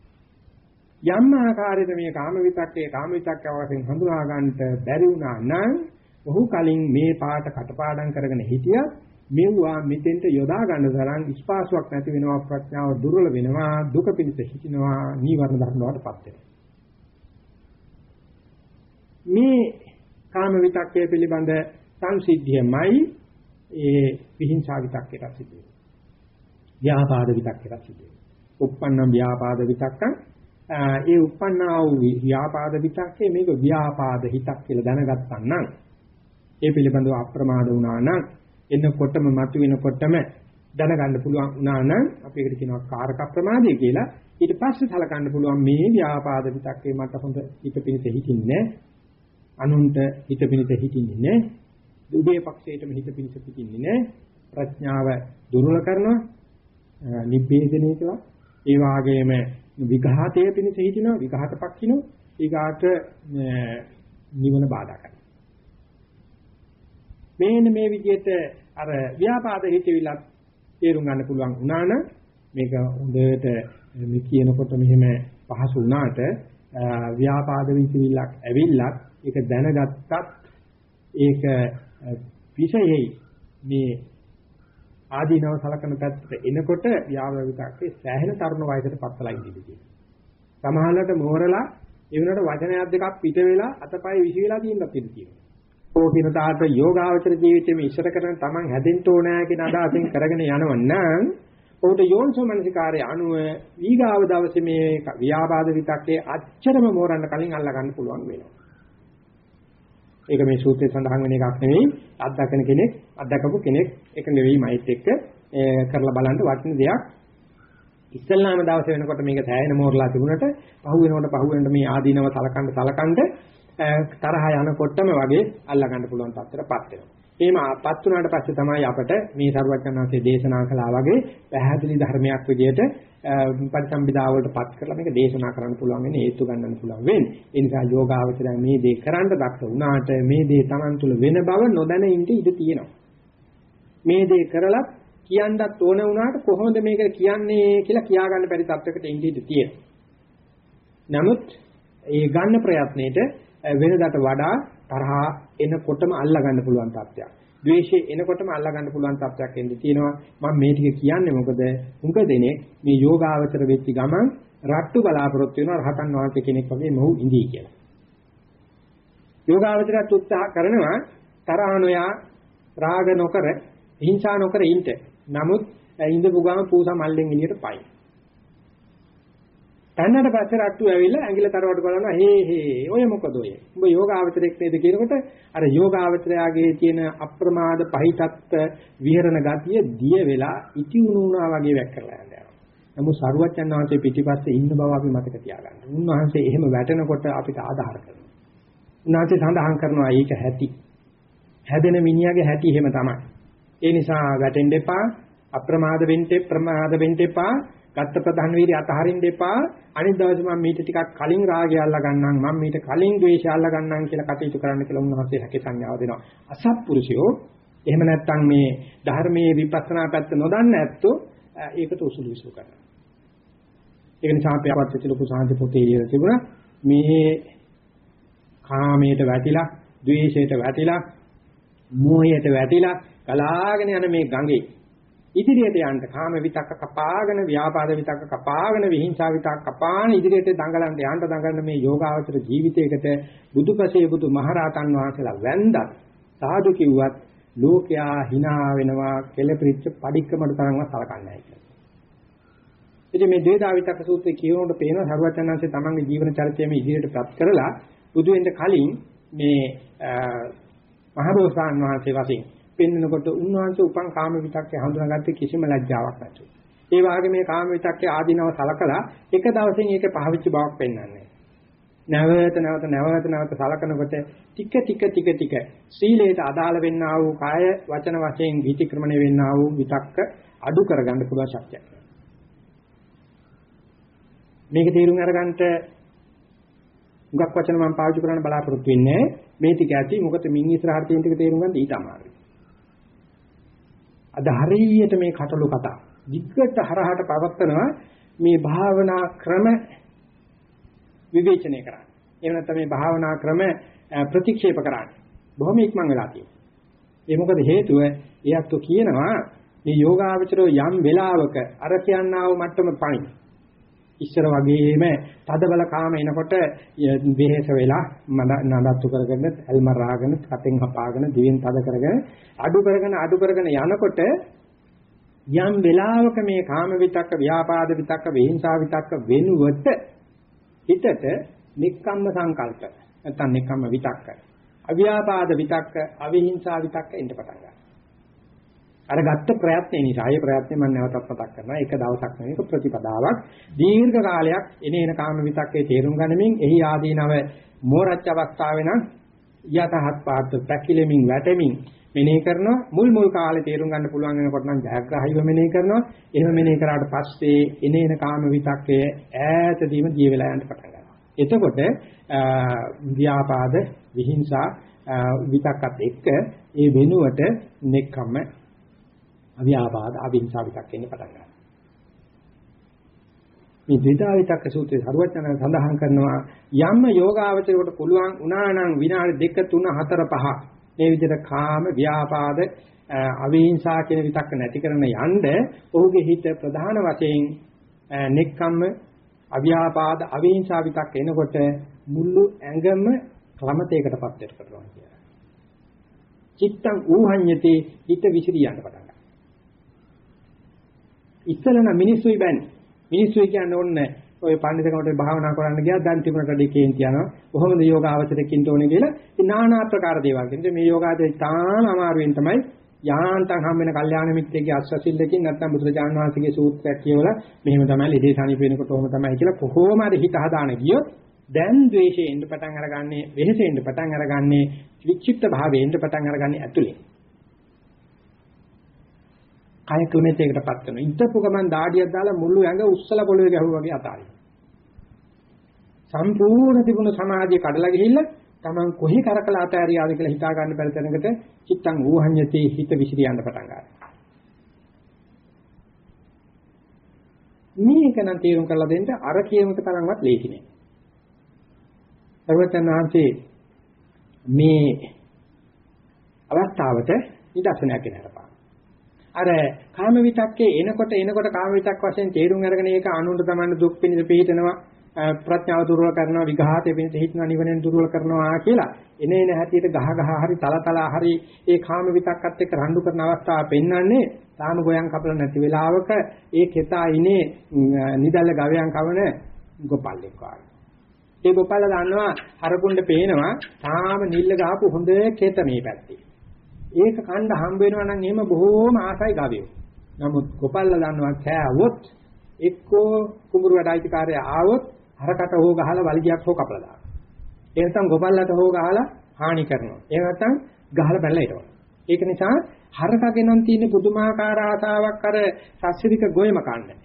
යම් ආකාරයක මේ කාම විතක්කේ කාම විතක්ක වශයෙන් හඳුනා ගන්නට බැරි වුණා නම් ඔහු කලින් මේ පාට කටපාඩම් කරගෙන හිටියා මෙව්වා මෙතෙන්ට යොදා ගන්න තරම් ස්පාසුවක් නැති වෙනවා ප්‍රඥාව දුර්වල වෙනවා දුක පිණිස හිටිනවා නීවරණ ධර්ම වලටපත් වෙනවා. මේ කාම විතක්කය පිළිබඳ සංසිද්ධියමයි ඒ විහිංසා විතක්කයට සිදු වෙන්නේ. ව්‍යාපාද විතක්කයට සිදු වෙන්නේ. uppannam ව්‍යාපාද විතක්කං ඒ uppannaa වූ ව්‍යාපාද විතක්කේ මේක ව්‍යාපාද හිතක් කියලා දැනගත්තා නම් ඒ පිළිබඳව අප්‍රමාද වුණා නම් එන්නකොටම මතුවෙනකොටම දැනගන්න පුළුවන් වුණා නම් අපි ඒකට කියනවා කාරක ප්‍රමාදය කියලා. ඊට පස්සේ සලකන්න පුළුවන් මේ ව්‍යාපාද විතක්කේ මට හොඳ ඊට පිණිස හිතින්නේ අනුන්ට හිත පිණිස හිතින්නේ නැහැ. උභය පක්ෂයටම හිත පිණිස හිතින්නේ නැහැ. ප්‍රඥාව දුර්වල කරනවා. නිබ්බේධනය කළා. ඒ වාගේම විඝාතයේ පිණිස හිතිනවා. විඝාත පක්ෂිනෝ ඊගාට නිවන බාධා කරනවා. මේන මේ විදිහට අර ව්‍යාපාද හිතවිලක් තේරුම් ගන්න පුළුවන් වුණා නම් මේක හොඳට මේ කියනකොට මෙහෙම පහසු වුණාට ව්‍යාපාද විචිවිල්ලක් ඇවිල්ලත් ඒක දැනගත්තත් ඒක විෂයෙහි මේ ආදීනව සලකන පැත්තට එනකොට ව්‍යාපාද විතක්කේ සෑහෙන තරුණ වයසට පත්ලා ඉඳී සමහරවිට මෝරලා ඒ වුණාට වචනයක් දෙකක් පිට වෙලා අතපය විසි වෙලා තියෙනත් ඉඳී තියෙනවා. ඕකින තාට යෝගාවචර ජීවිතයේ මේ ඉස්සර කරන තමන් හැදෙන්න ඕනෑ කියන අදහසින් කරගෙන යනව නම් ඔහුට යෝන්සෝ මනසිකාරය අනුව ඊගාව දවසේ මේ ව්‍යාපාද විතක්කේ අච්චරම මෝරන්න කලින් අල්ලා ගන්න පුළුවන් වෙනවා. ඒක මේ සූත්‍රයේ සඳහන් වෙන එකක් නෙවෙයි අත්දකන කෙනෙක් අත්දකපු කෙනෙක් එකඟ වෙීමයිත් එක්ක කරලා බලන්න වටින දෙයක් ඉස්සල්ලාම දවසේ වෙනකොට මේක සෑහෙන මෝරලා තිබුණට පහු වෙනකොට පහු වෙනකොට මේ ආදීනව සලකන්න සලකන්න තරහ යනකොටම වගේ අල්ලා ගන්න පුළුවන් තත්ත්වයටපත් වෙනවා. එහෙම පත් වුණාට පස්සේ තමයි අපට මේ සරුවචනාංශයේ දේශනා කළා වගේ පැහැදිලි ධර්මයක් විදිහට පරිසම්බිදා වලටපත් කරලා මේක දේශනා කරන්න පුළුවන් වෙන්නේ හේතු ගන්නන්න පුළුවන් වෙන්නේ. ඒ නිසා යෝගාවචරය මේ දේ කරන්න දක්ෂ වුණාට මේ දේ Taman තුල වෙන බව නොදැන ඉඳ ඉඩ තියෙනවා. මේ දේ කරලත් කියන්නත් ඕන වුණාට කොහොමද මේක කියන්නේ කියලා කියා ගන්න බැරි තත්යකට ඉඳ ඉඩ තියෙනවා. නමුත් ඒ ගන්න ප්‍රයත්නෙට වෙනදාට වඩා තරහා එනකොටම අල්ලා ගන්න පුළුවන් තත්ත්වයක්. ද්වේෂය එනකොටම අල්ලා ගන්න පුළුවන් තත්ත්වයක් එන්න තියෙනවා. මම මේ ටික කියන්නේ මොකද? උඟ දෙනේ මේ යෝගාවචර වෙච්ච ගමන් රට්ටු බලාපොරොත්තු වෙනවා රහතන් වහන්සේ කෙනෙක් වගේ මොහු ඉඳී කියලා. යෝගාවචරයත් උත්සාහ කරනවා තරහ නොයා රාග නොකර හිංසා නොකර ඉන්න. නමුත් ඉඳපු ගමන් පූසා මල්ලෙන් එළියට පයි. තන්නට පස්සේ රට්ටු ඇවිල්ලා ඇඟිල්ල තරවට බලනවා හේ හේ ඔය මොකද ඔය උඹ යෝගාවචරයක් නේද කියනකොට අර යෝගාවචරයාගේ තියෙන අප්‍රමාද පහිතත් විහෙරණ ගතිය දිය වෙලා ඉති උණුනා වගේ වැක් කරලා යනවා නමුත් සරුවච්චන් වහන්සේ පිටිපස්සේ ඉන්න බව අපි මතක තියාගන්න. උන්වහන්සේ එහෙම වැටෙනකොට අපිට ආධාර කරනවා. උන්වහන්සේ සඳහන් කරනවා ඒක ඇති. හැදෙන මිනිහාගේ හැටි එහෙම තමයි. ඒ නිසා වැටෙන්න එපා, අප්‍රමාද වෙන්න ප්‍රමාද වෙන්න එපා, ගත්ත ප්‍රධාන වීර්ය අතහරින්න එපා. අනිත් දවසේ මම මීට ටිකක් කලින් රාගය අල්ලා ගන්නම්, මම මීට කලින් ද්වේෂය අල්ලා ගන්නම් කියලා කටයුතු කරන්න කියලා උන්වහන්සේ හැකේ සංඥාව දෙනවා. අසත්පුරුෂයෝ එහෙම නැත්නම් මේ ධර්මයේ විපස්සනා පැත්ත නොදන්න ඇත්තෝ ඒකට උසුළු විසුළු කරනවා. ඒක නිසා අපි අපත් ලොකු සාන්ති පොතේ ඉගෙන තිබුණා මේ කාමයට වැටිලා, ද්වේෂයට වැටිලා, මෝහයට වැටිලා ගලාගෙන යන මේ ගඟේ ඉදිරියට යන්න කාම විතක්ක කපාගෙන ව්‍යාපාද විතක්ක කපාගෙන විහිංසාව විතක්ක කපාන ඉදිරියට දඟලන්න යන්න දඟලන මේ යෝගාවචර ජීවිතයකට බුදුපසේ බුදු මහරහතන් වහන්සේලා වැන්දත් සාදු කිව්වත් ලෝකයා hina වෙනවා කෙලපිරිච්ච padikkamට තරම්වත් සලකන්නේ නැහැ කියලා. ඉතින් මේ ද්වේදා විතක්ක සූත්‍රය කියනකොට පේනවා සරුවචනංශේ තමන්ගේ ජීවන චරිතය මේ ඉදිරියට ප්‍රත් කරලා බුදු වෙන්න කලින් මේ මහබෝසතාණන් වහන්සේ වශයෙන් පෙන්නකොට උන්වහන්සේ උපන් කාම විතක්කේ හඳුනාගත්තේ කිසිම ලැජ්ජාවක් නැතුව. ඒ වගේ මේ කාම විතක්කේ ආධිනව සලකලා එක දවසින් ඒක පහවිච්ච බවක් පෙන්වන්නේ. නැවත නැවත නැවත නැවත සලකනකොට ටික ටික ටික ටික සීලයට අදාළ වෙන්නා වූ කාය වචන වශයෙන් විතික්‍රමණය වෙන්නා වූ විතක්ක අඩු කරගන්න පුළුවන් ශක්තියක්. මේක තේරුම් අරගන්නට හුඟක් වචන මම පාවිච්චි කරන්න බලාපොරොත්තු වෙන්නේ මේ ටික ඇති මොකද මින් ඉස්සරහට තියෙන ටික තේරුම් ගන්න ඊට අමාරුයි. අද හරියට මේ කටළු කතා දිග්ගට හරහට පවත්නවා මේ භාවනා ක්‍රම විවේචනය කරන්නේ. එහෙම නැත්නම් මේ භාවනා ක්‍රම ප්‍රතික්ෂේප කරන්නේ. බොහොම ඉක්මන් වෙලා තියෙනවා. ඒ මොකද හේතුව එයත් කියනවා මේ යෝගාවචරෝ යම් වෙලාවක අර කියන්නා වූ මට්ටම පණි. ඉස්සර වගේම තදබල කාම එනකොට වෙහෙස වෙලා නඩත්තු කරගෙන ඇල්ම රාගෙන කටෙන් හපාගෙන දිවෙන් තද කරගෙන අඩු කරගෙන අඩු කරගෙන යනකොට යම් වෙලාවක මේ කාම විතක්ක ව්‍යාපාද විතක්ක විහිංසා විතක්ක වෙනුවට හිතට නික්කම්ම සංකල්ප නැත්නම් නික්කම්ම විතක්ක අව්‍යාපාද විතක්ක අවිහිංසා විතක්ක එන්න පටන් ගන්නවා අර ගත්ත ප්‍රයත්නය නිසා ඒ ප්‍රයත්නය මම නැවතත් මතක් කරනවා. ඒක දවසක් නෙවෙයි ප්‍රතිපදාවක්. දීර්ඝ කාලයක් එනේන කාම විතක්කේ තේරුම් ගනිමින් එහි ආදීනව මෝරච්ච අවස්ථාවේ නම් යතහත් පාත් පැකිලෙමින් වැටෙමින් මෙනෙහි කරනවා. මුල් මුල් කාලේ තේරුම් ගන්න පුළුවන් වෙනකොට නම් ජයග්‍රහීව මෙනෙහි කරනවා. එහෙම මෙනෙහි කරාට පස්සේ එනේන කාම විතක්කේ ඈතදීම දිය වෙලා යන්න පටන් ගන්නවා. එතකොට ව්‍යාපාද විහිංසා විතක්කත් එක්ක ඒ වෙනුවට නෙක්කම අව්‍යාපාද අවිංසා විතක් එන්න පටන් ගන්නවා. මේ ද්විතා විතක්ක සූත්‍රයේ සරුවචන සඳහන් කරනවා යම් යෝගාවචරයට පුළුවන් උනා නම් විනාඩි 2 3 4 5 මේ විදිහට කාම ව්‍යාපාද අවිහිංසා කියන විතක්ක නැති කරන යන්න ඔහුගේ හිත ප්‍රධාන වශයෙන් නෙක්කම්ම අව්‍යාපාද අවිහිංසා විතක්ක එනකොට මුළු ඇඟම ක්‍රමතේකටපත් වෙට කරනවා කියලා. චිත්තං ඌහඤ්ඤති හිත විසිරියන්න පටන් ගන්නවා. ඉස්සලන මිනිස්සුයි බෑනේ. මිනිස්සුයි කියන්නේ ඕනේ ඔය පඬිතුකමට භාවනා කරන්න ගියා දැන් තිබුණට දෙකෙන් තියනවා. කොහොමද යෝගාවචරකින්ට ඕනේ කියලා. ඉතින් নানা ආකාර දේවල් කියන්නේ මේ යෝගාවචරය තාම අමාරුවෙන් තමයි යාන්තම් හම් වෙන කල්යාණ මිත්‍රයෙක්ගේ අස්වැසිල්ලකින් නැත්නම් බුදුරජාණන් වහන්සේගේ සූත්‍රයක් කියවලා මෙහෙම තමයි ලෙඩේ සනීප වෙනකොට ඔහොම තමයි කියලා කොහොම හරි හිත හදාන ගියොත් දැන් ද්වේෂයෙන් ඉඳ පටන් අරගන්නේ වෙහෙසෙන් ඉඳ පටන් අරගන්නේ වික්ෂිප්ත භාවයෙන් ඉඳ පටන් අරගන්නේ ඇතුලේ කය ක්‍රමයකටපත් වෙනවා ඉඳපු ගමන් දාඩියක් දාලා මුළු ඇඟ උස්සලා පොළවේ ගැහුවා වගේ අතාරිනවා සම්පූර්ණ තිබුණු සමාධිය කඩලා ගිහිල්ලා Taman කොහි කරකලා අතෑරියාද කියලා හිතා ගන්න බැරි තැනකට චිත්තං ඌහඤ්ඤතේ හිත විසිරියන්න පටන් ගන්නවා. මේක නම් තේරුම් කරලා දෙන්න අර කියමක තරම්වත් ලේසි නෑ. සර්වචන්නාංශේ මේ අවස්ථාවට නිදර්ශනයක් ගෙනහරපා. අර කාම විතක්කේ එනකොට එනකොට කාම විතක් වශයෙන් තේරුම් අරගෙන ඒක අනුන්ට තමන්න දුක් පිණිස පිහිටනවා ප්‍රඥාව දුර්වල කරනවා විඝාතයේ වෙනස හිතන නිවනෙන් දුර්වල කරනවා කියලා එන එන හැටියට ගහ ගහ හරි තල තල හරි ඒ කාම විතක්කත් එක්ක රණ්ඩු කරන අවස්ථාව පෙන්වන්නේ තාම ගෝයන් කපල නැති වෙලාවක ඒ කෙතා ඉනේ නිදල්ල ගවයන් කවන ගොපල්ලෙක් වගේ. ඒ ගොපල්ල දන්නවා හරකුණ්ඩ පේනවා තාම නිල්ල ගහපු හොඳ කෙත මේ පැත්තේ. ඒක කණ්ඩ හම්බ වෙනවා නම් එහෙම බොහෝම ආසයි ගවයෝ. නමුත් ගොපල්ල දන්නවා කෑවොත් එක්කෝ කුඹුරු වැඩ අයිතිකාරය ආවොත් හරකට හෝ ගහලා වලිගයක් හෝ කපලා දානවා. ඒ නැත්නම් ගොපල්ලට හෝ ගහලා හානි කරනවා. ඒ නැත්නම් ගහලා බැලලා හිටවනවා. ඒක නිසා හරකගෙනම් තියෙන පුදුමාකාර ආසාවක් අර සස්වික ගොයම කන්නේ.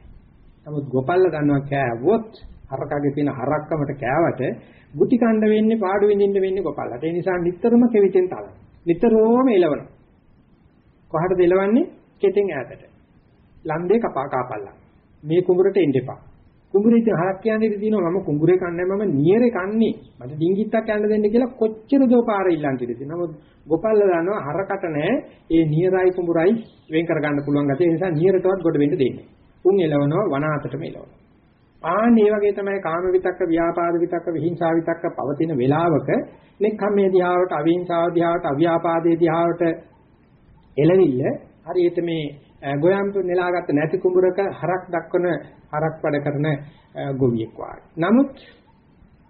නමුත් ගොපල්ල ගන්නවා කෑවොත් හරකගේ තියෙන හරක්කමට කෑවට ගුටි කණ්ඩ වෙන්නේ පාඩු විඳින්න වෙන්නේ ගොපල්ලට. ඒ නිසා නිතරම කෙවිතෙන් තලන. නිතරම එලවන. කොහටද එලවන්නේ? කෙතෙන් ඈතට. ලන්දේ කපා කාපල්ලා. මේ කුඹරට එන්න එපා. කුඹුරේ ඉතින් හරක් කියන්නේ තියෙනවා මම කුඹුරේ කන්නේ මම නියරේ කන්නේ මට ඩිංගිත්තක් යන්න දෙන්න කියලා කොච්චර දෝ පාර ඉල්ලන් කිව්ද නමුත් ගොපල්ල දන්නවා හරකට නෑ ඒ නියරයි කුඹුරයි වෙන් කරගන්න පුළුවන් ගැතේ ඒ නිසා නියරටවත් ගොඩ වෙන්න දෙන්නේ උන් එලවනවා වනාතටම එලවනවා ආන් මේ වගේ තමයි කාම විතක්ක ව්‍යාපාද විතක්ක විහිංසාව විතක්ක පවතින වෙලාවක නෙක්ඛම්මේ දිහාවට අවිහිංසාව දිහාවට අව්‍යාපාදේ දිහාවට එළවිල්ල හරියට මේ ගොයම් නෙලාගත්ත නැති කුඹරක හරක් දක්වන හරක් වැඩ කරන ගොවියෙක් වාගේ. නමුත්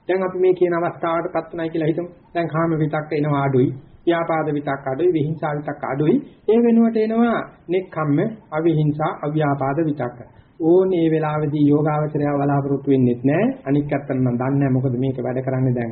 දැන් අපි මේ කියන අවස්ථාවටපත් උනායි කියලා හිතමු. දැන් කාම විතක්ක එනවා අඩුයි, ව්‍යාපාද විතක්ක අඩුයි, විහිංසා විතක්ක අඩුයි. ඒ වෙනුවට එනවා නෙක්ඛම්ම, අවිහිංසා, අව්‍යාපාද විතක්ක. ඕනේ මේ වෙලාවේදී යෝගාවචරය බලාපොරොත්තු වෙන්නේ නැහැ. අනික් අත්තට මම දන්නේ නැහැ මොකද මේක වැඩ කරන්නේ දැන්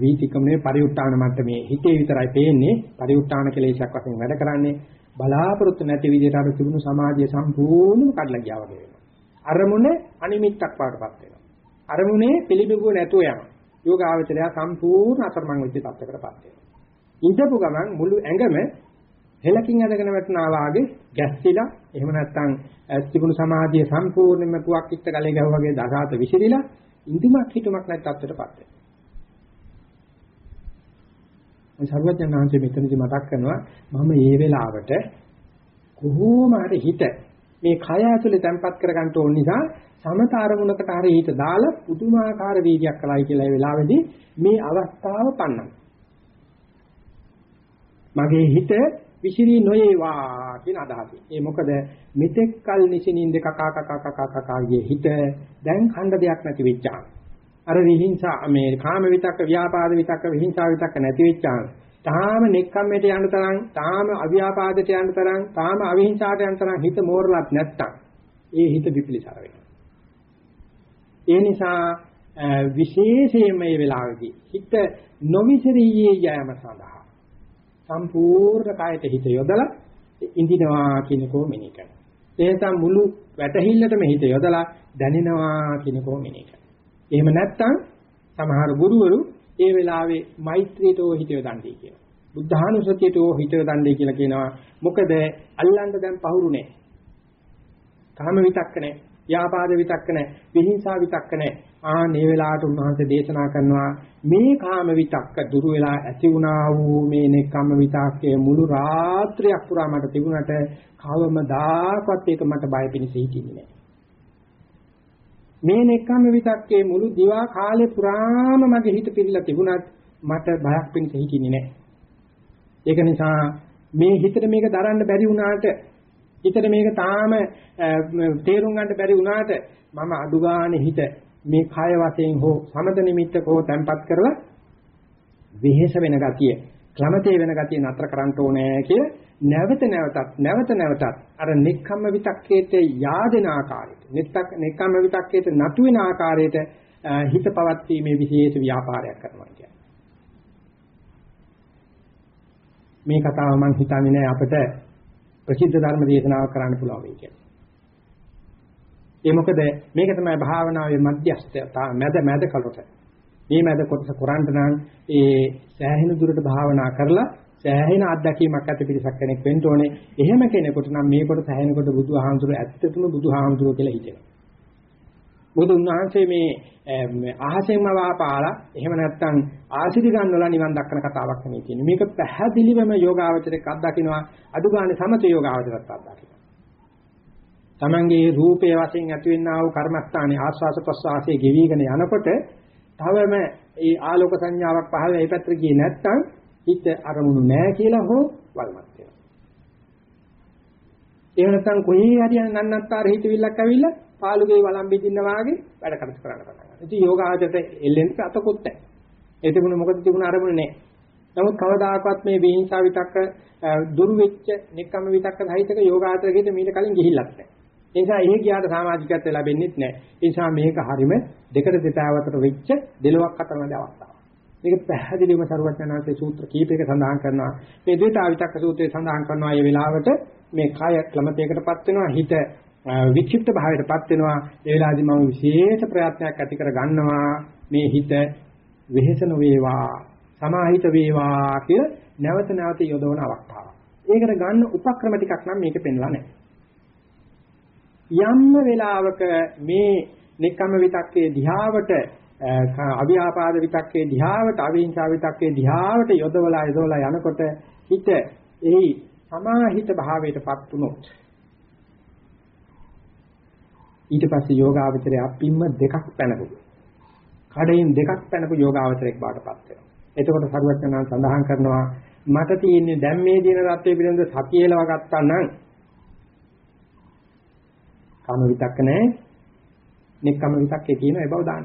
වීතිකමනේ පරිඋත්තාන මට්ටමේ හිතේ විතරයි පේන්නේ. පරිඋත්තාන කෙලෙසක් වශයෙන් වැඩ කරන්නේ. බලාපොරොත්තු නැති විදිහට අර තිබුණු සමාජය සම්පූර්ණයෙන්ම කඩලා ගියා වගේ වෙනවා. අරමුණ අනිමිත්තක් පාටපත් වෙනවා. අරමුණේ පිළිබිඹුව නැතුව යනවා. යෝගාවචරය සම්පූර්ණ අතරමං වෙච්ච තත්ත්වයකටපත් වෙනවා. ඉඳපු ගමන් මුළු ඇඟම හෙලකින් ඇදගෙන වැටෙනා වාගේ ගැස්සිලා එහෙම නැත්නම් තිබුණු සමාධිය සම්පූර්ණයෙන්ම තුවක් ඉත්ත ගලේ ගැහුවා වගේ දසාත විසිරිලා ඉඳුමක් හිටුමක් නැති තත්ත්වයටපත් වෙනවා. මේ සර්වඥාන්සේ මෙතනදි මතක් කරනවා මම මේ වෙලාවට කොහොම හරි හිත මේ කය ඇතුලේ තැම්පත් කරගන්න ඕන නිසා සමත අරමුණකට හරි හිත දාලා පුදුමාකාර වීර්යයක් කළයි කියලා ඒ වෙලාවේදී මේ අවස්ථාව පන්නන. මගේ හිත විසිරී නොයේවා කියන අදහසයි. ඒ මොකද මෙතෙක් කල නිසිනින්ද කකා කකා කකා කකා හිත දැන් ඛණ්ඩ දෙයක් නැති වෙච්චා. අර විහිංසා මේ කාම විතක්ක ව්‍යාපාද විතක්ක විහිංසා විතක්ක නැති වෙච්චාම තාම නෙක්ඛම්මයට යන තරම් තාම අව්‍යාපාදයට යන තරම් තාම අවිහිංසාට යන තරම් හිත මෝරලත් නැත්තම් ඒ හිත විපලිසර වෙනවා ඒ නිසා විශේෂයෙන්ම මේ වෙලාවේදී හිත නොවිසරියේ යෑම සඳහා සම්පූර්ණ කායයට හිත යොදලා ඉඳිනවා කියනකෝ මෙනෙහි කරනවා. ඒ නිසා මුළු වැටහිල්ලටම හිත යොදලා දැනෙනවා කියනකෝ මෙනෙහි කරනවා. එහෙම නැත්නම් සමහර ගුරුවරු ඒ වෙලාවේ මෛත්‍රියට ඕ හිතව දණ්ඩේ කියනවා. බුද්ධානුසතියට ඕ හිතව දණ්ඩේ කියලා කියනවා. මොකද අල්ලන්න දැන් පහුරු නැහැ. කාම විතක්ක නැහැ. ව්‍යාපාද විතක්ක නැහැ. විහිංසා විතක්ක නැහැ. ආ මේ වෙලාවට උන්වහන්සේ දේශනා කරනවා මේ කාම විතක්ක දුරු වෙලා ඇති වුණා වූ මේ නෙක්ඛම්ම විතක්කයේ මුළු රාත්‍රියක් පුරා මට තිබුණට කවමදාකවත් ඒක මට බය පිණිස හිටින්නේ නැහැ. මේ නෙක්ඛම්ම විතක්කයේ මුළු දිවා කාලේ පුරාම මගේ හිත පිරিলা තිබුණත් මට බයක් පිණිස හිටින්නේ නැහැ. ඒක නිසා මේ හිතට මේක දරන්න බැරි වුණාට හිතට මේක තාම තේරුම් ගන්න බැරි වුණාට මම අඩු ගානේ හිත මේ කය වශයෙන් හෝ සමත නිමිත්තක හෝ තැම්පත් කරලා වෙහෙස වෙන ගතිය, ක්ලමතේ වෙන ගතිය නතර කරන්න ඕනේ කිය නැවත නැවතත් නැවත නැවතත් අර නික්කම්ම විතක්කේට yaadෙන ආකාරයට, නිත්තක් නික්කම්ම විතක්කේට නතු වෙන ආකාරයට හිත පවත්ීමේ විශේෂ ව්‍යාපාරයක් කරනවා කියන්නේ. මේ කතාව මම හිතන්නේ නෑ අපිට ප්‍රසිද්ධ ධර්ම දේශනාවක් කරන්න පුළුවන් වෙයි කියලා. ඒ මොකද මේක තමයි භාවනාවේ මධ්‍යස්ථය මැද මැද කලොට. මේ මැද කොටස කරන්ට නම් ඒ සෑහෙන දුරට භාවනා කරලා සෑහෙන අත්දැකීමක් ඇති පිරිසක් කෙනෙක් වෙන්න ඕනේ. එහෙම කෙනෙකුට නම් මේ කොට සෑහෙනකොට බුදුහාමුදුර ඇත්තටම බුදුහාමුදුර කියලා හිතෙනවා. මොකද උන්වහන්සේ මේ අහසෙන්ම වාපාලා එහෙම නැත්නම් ආශිදි ගන්නවලා නිවන් දක්වන කතාවක් නෙමෙයි කියන්නේ. මේක පැහැදිලිවම යෝගාවචරයක් අත්දකින්නවා අඩු ගානේ සමත යෝගාවචරයක් අත්දකින්නවා. තමන්ගේ රූපයේ වශයෙන් ඇතිවෙනා වූ කර්මස්ථානයේ ආස්වාස ප්‍රසආසයේ ගෙවිගෙන යනකොට තවම ඒ ආලෝක සංඥාවක් පහළ වෙයි පැත්තට ගියේ නැත්නම් හිත අරමුණු නැහැ කියලා හෝ වල්මත් වෙනවා. එහෙම නැත්නම් කොහේ හරි නන්නත්තර හිතවිල්ලක් ඇවිල්ලා පාළුගේ වළම් බෙදින්න වාගේ වැඩ කටයුතු කරන්න පටන් ගන්නවා. ඉතින් යෝගාචරයට එල්ලෙන්න අතකොත් නැහැ. ඒ තිබුණ මොකද තිබුණ අරමුණ නැහැ. නමුත් කවදාකවත් මේ වීංසා විතක්ක දුරු වෙච්ච නික්කම විතක්ක සහිතක යෝගාචරයේදී මීට කලින් ගිහිල්ලක් නැහැ. ඒ නිසා එහෙ ගියාට සමාජිකත්වය ලැබෙන්නේ නැහැ. ඒ නිසා මේක හරීම දෙකට දෙතාවකට වෙච්ච දෙලොවක් අතර මැද අවස්ථාවක්. මේක පැහැදිලිවම සරුවචනාංශයේ සූත්‍ර කීපයක සඳහන් කරනවා. මේ ද්විතා විතක්ක සූත්‍රයේ සඳහන් කරනවා මේ වෙලාවට මේ කය ක්ලමතයකටපත් වෙනවා හිත වික්ෂිප්ත භාවයටපත් වෙනවා. ඒ වෙලාවේදී මම විශේෂ ප්‍රයත්නයක් ඇති කර ගන්නවා මේ හිත වෙහෙස නොවේවා සමාහිත වේවා කිය නැවත නැවත යොදවන අවස්ථාවක්. ඒකට ගන්න උපක්‍රම ටිකක් නම් මේකේ පෙන්ලා නැහැ. යම්ම වෙලාවක මේ නික්කම විතක්කේ දිහාවට අවියාපාද විතක්කේ දිහාවට අවිහිංසා විතක්කේ දිහාවට යොදවලා යොදවලා යනකොට හිත එහි සමාහිත භාවයටපත් වුණොත් ඊට පස්සේ යෝගාවචරය අපින්ම දෙකක් පැනපු. කඩින් දෙකක් පැනපු යෝගාවචරයක් බාටපත් වෙනවා. එතකොට සරුවචනන් සඳහන් කරනවා මට තියෙන්නේ දැන් මේ දින රත්වේ පිළිබඳ සතියලව ගත්තා නම් කාම විතක්ක නැහැ. නෙක්කම විතක්කේ තියෙන ඒ බව දාන්න.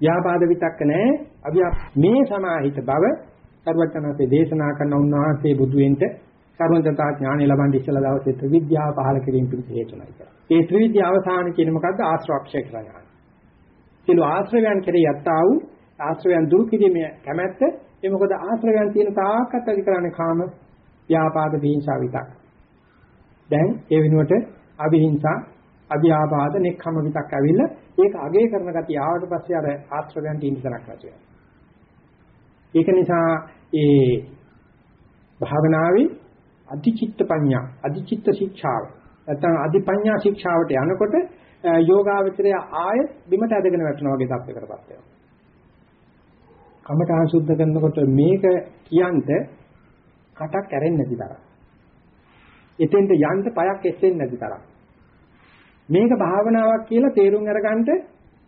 ව්‍යාපාද විතක්ක නැහැ. අවියා මේ සමාහිත බව සර්වඥාන්සේ දේශනා කරන උන්වහන්සේ බුදු වෙන්න සර්වඥතා ඥානය ලබන්නේ ඉස්සලා දවසේ ත්‍රිවිද්‍යාව පහල කිරීම පිණිස හේතුණයි කියලා. ඒ ත්‍රිවිද්‍යාව අවසාන කියන්නේ මොකද්ද? ආශ්‍රවක්ෂය කියලා ඥාන. සිළු ආශ්‍රවයන් කෙරෙහි යත්තා වූ ආශ්‍රවයන් දුරු කිරීමේ කැමැත්ත ඒ මොකද ආශ්‍රවයන් තියෙන තාක්කත් අධි කරන්නේ කාම ව්‍යාපාද දීංසා විතක්. දැන් ඒ වෙනුවට අවිහිංසා අභිආපාද නෙක්ඛම විතක් ඇවිල්ලා ඒක අගේ කරන ගතිය ආවට පස්සේ අර ආශ්‍රවයන් තීන්දුවක් නැති වෙනවා. ඒක නිසා ඒ භාවනාවේ අධිචිත්ත පඤ්ඤා අධිචිත්ත ශික්ෂාව නැත්නම් අධිපඤ්ඤා ශික්ෂාවට යනකොට යෝගාවචරය ආය බිමට ඇදගෙන වැටෙනවා වගේ තත්යකටපත් වෙනවා. කමඨාන් සුද්ධ කරනකොට මේක කියන්ට කටක් ඇරෙන්නේ නැති තරම්. එතෙන්ට යන්න පයක් එස්සෙන්නේ නැති තරම්. මේක භාවනාවක් කියලා තේරුම් අරගන්න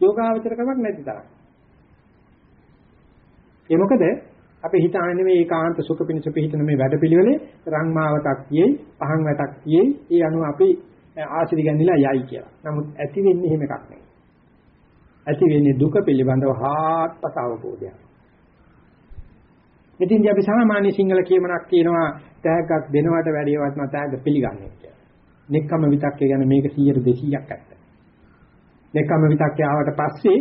යෝගාවචරකමක් නැති තරම්. ඒ මොකද අපි හිතාන්නේ මේ ඒකාන්ත සුඛ පිණිස පිහිටන මේ වැඩපිළිවෙලේ රංමාවතක් තියෙයි, පහන් වැටක් තියෙයි. ඒ අනුව අපි ආශිර්වාද ගන්නලා යයි කියලා. නමුත් ඇති වෙන්නේ එහෙම එකක් නෙවෙයි. ඇති වෙන්නේ දුක පිළිබඳව හාත්පස අවබෝධයක්. ඉතින් අපි සාමාන්‍ය සිංහල කියමනක් කියනවා තෑග්ගක් දෙනවට වැඩිය වටන තෑග්ග පිළිගන්නේ කියලා. නෙක්කම විතක්කේ ගැන මේක 100 200ක් ඇත්ත. නෙක්කම විතක්කේ ආවට පස්සේ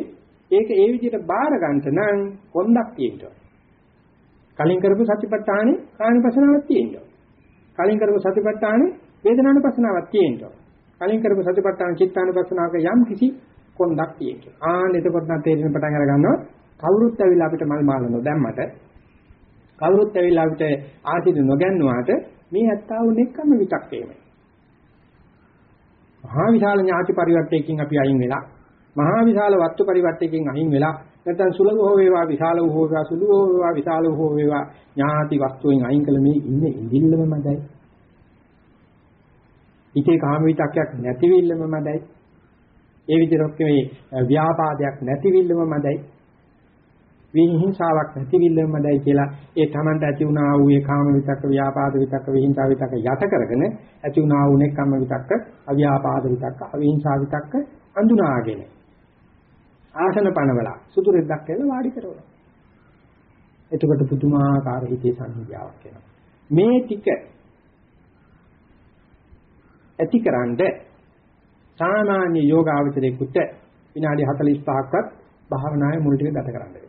ඒක ඒ විදිහට බාර ගන්නට නම් කොන්දක් තියෙනවා. කලින් කරපු සතිපට්ඨානේ කායනුපසනාවක් තියෙනවා. කලින් කරපු සතිපට්ඨානේ වේදනානුපසනාවක් තියෙනවා. කලින් කරපු සතිපට්ඨාන චිත්තානුපසනාවක යම් කිසි කොන්දක් තියෙනවා. ආන්න එතකොට නම් තේරෙන පටන් අර ගන්නවා කවුරුත් ඇවිල්ලා අපිට මල් මාලනෝ දැම්මට කවුරුත් ඇවිල්ලා අපිට ආශිර්වාද නොගන්නුවාට මේ ඇත්තා වූ නෙක්කම විතක්කේමයි. මහා විශාල ඥාති පරිවර්තයකින් අපි අයින් වෙලා මහා විශාල වස්තු පරිවර්තකයෙන් අහිං වෙලා නැත්නම් සුලභ හෝ වේවා විශාල හෝ වේවා සුළු හෝ වේවා විශාල හෝ වේවා ඥාති වස්තුවෙන් අයින් කළ මේ ඉන්නේ ඉඳිල්ලම මදයි. හිතේ කාම විතක්යක් නැතිවිල්ලම මදයි. ඒ විදිහට මේ ව්‍යාපාදයක් නැතිවිල්ලම මදයි. විහිංසාවක් නැතිවිල්ලම මදයි කියලා ඒ Tamanට ඇති වුණා වූ ඒ කාම විතක්ක ව්‍යාපාද විතක්ක විහිංසා විතක්ක යට කරගෙන ඇති වුණා වූ නෙක්ඛම්ම විතක්ක අව්‍යාපාද විතක්ක අවිහිංසා විතක්ක අඳුනාගෙන ආසන පනවලා සුදු රෙද්දක් කියලා වාඩි කරවලා. එතකොට පුදුමාකාර හිතේ සංහිඳියාවක් එනවා. මේ ටික ඇතිකරනද සාමාන්‍ය යෝගාවචරයේකට විනාඩි 45ක්වත් භාවනාවේ මුල් ටික ගත කරන්න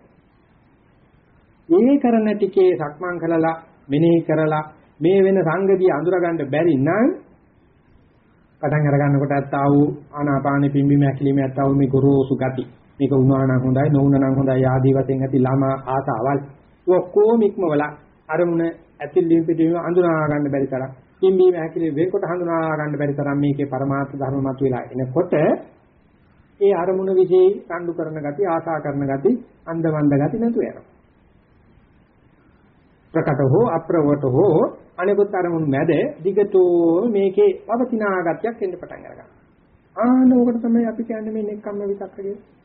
වෙනවා. මේ කරන ටිකේ සක්මන් කළලා මෙනෙහි කරලා මේ වෙන සංගතිය අඳුරගන්න බැරි නම් පටන් අර ගන්නකොට ඇත්තා වූ ආනාපානෙ පිම්බීම ඇකිලිම ඇත්තා වූ මේ ගොරෝසු ගති. මේක වුණා නම් හොඳයි නොවුණා නම් හොඳයි. ආදී වශයෙන් ඇති ළමා ආසාවල්. ඔක්කොම ඉක්මවල අරමුණ ඇතිලිම් පිටිම අඳුනා ගන්න බැරි තරම් පිම්බීම හැකිලි වේකොට හඳුනා ගන්න බැරි තරම් මේකේ පරමාර්ථ ධර්ම මත වෙලා එනකොට ඒ අරමුණ વિશે රණ්ඩු කරන ගති ආසා කරන ගති අන්දමන්ද ගති නැතු වෙනවා ප්‍රකට හෝ අප්‍රවට හෝ අනිකුත් අරමුණු මැද දිගටෝ මේකේ පවතිනා ගතියක් එන්න පටන් ගන්නවා ආන ඕකට තමයි අපි කියන්නේ මේ නෙක්කම්ම විතක්ක කියලා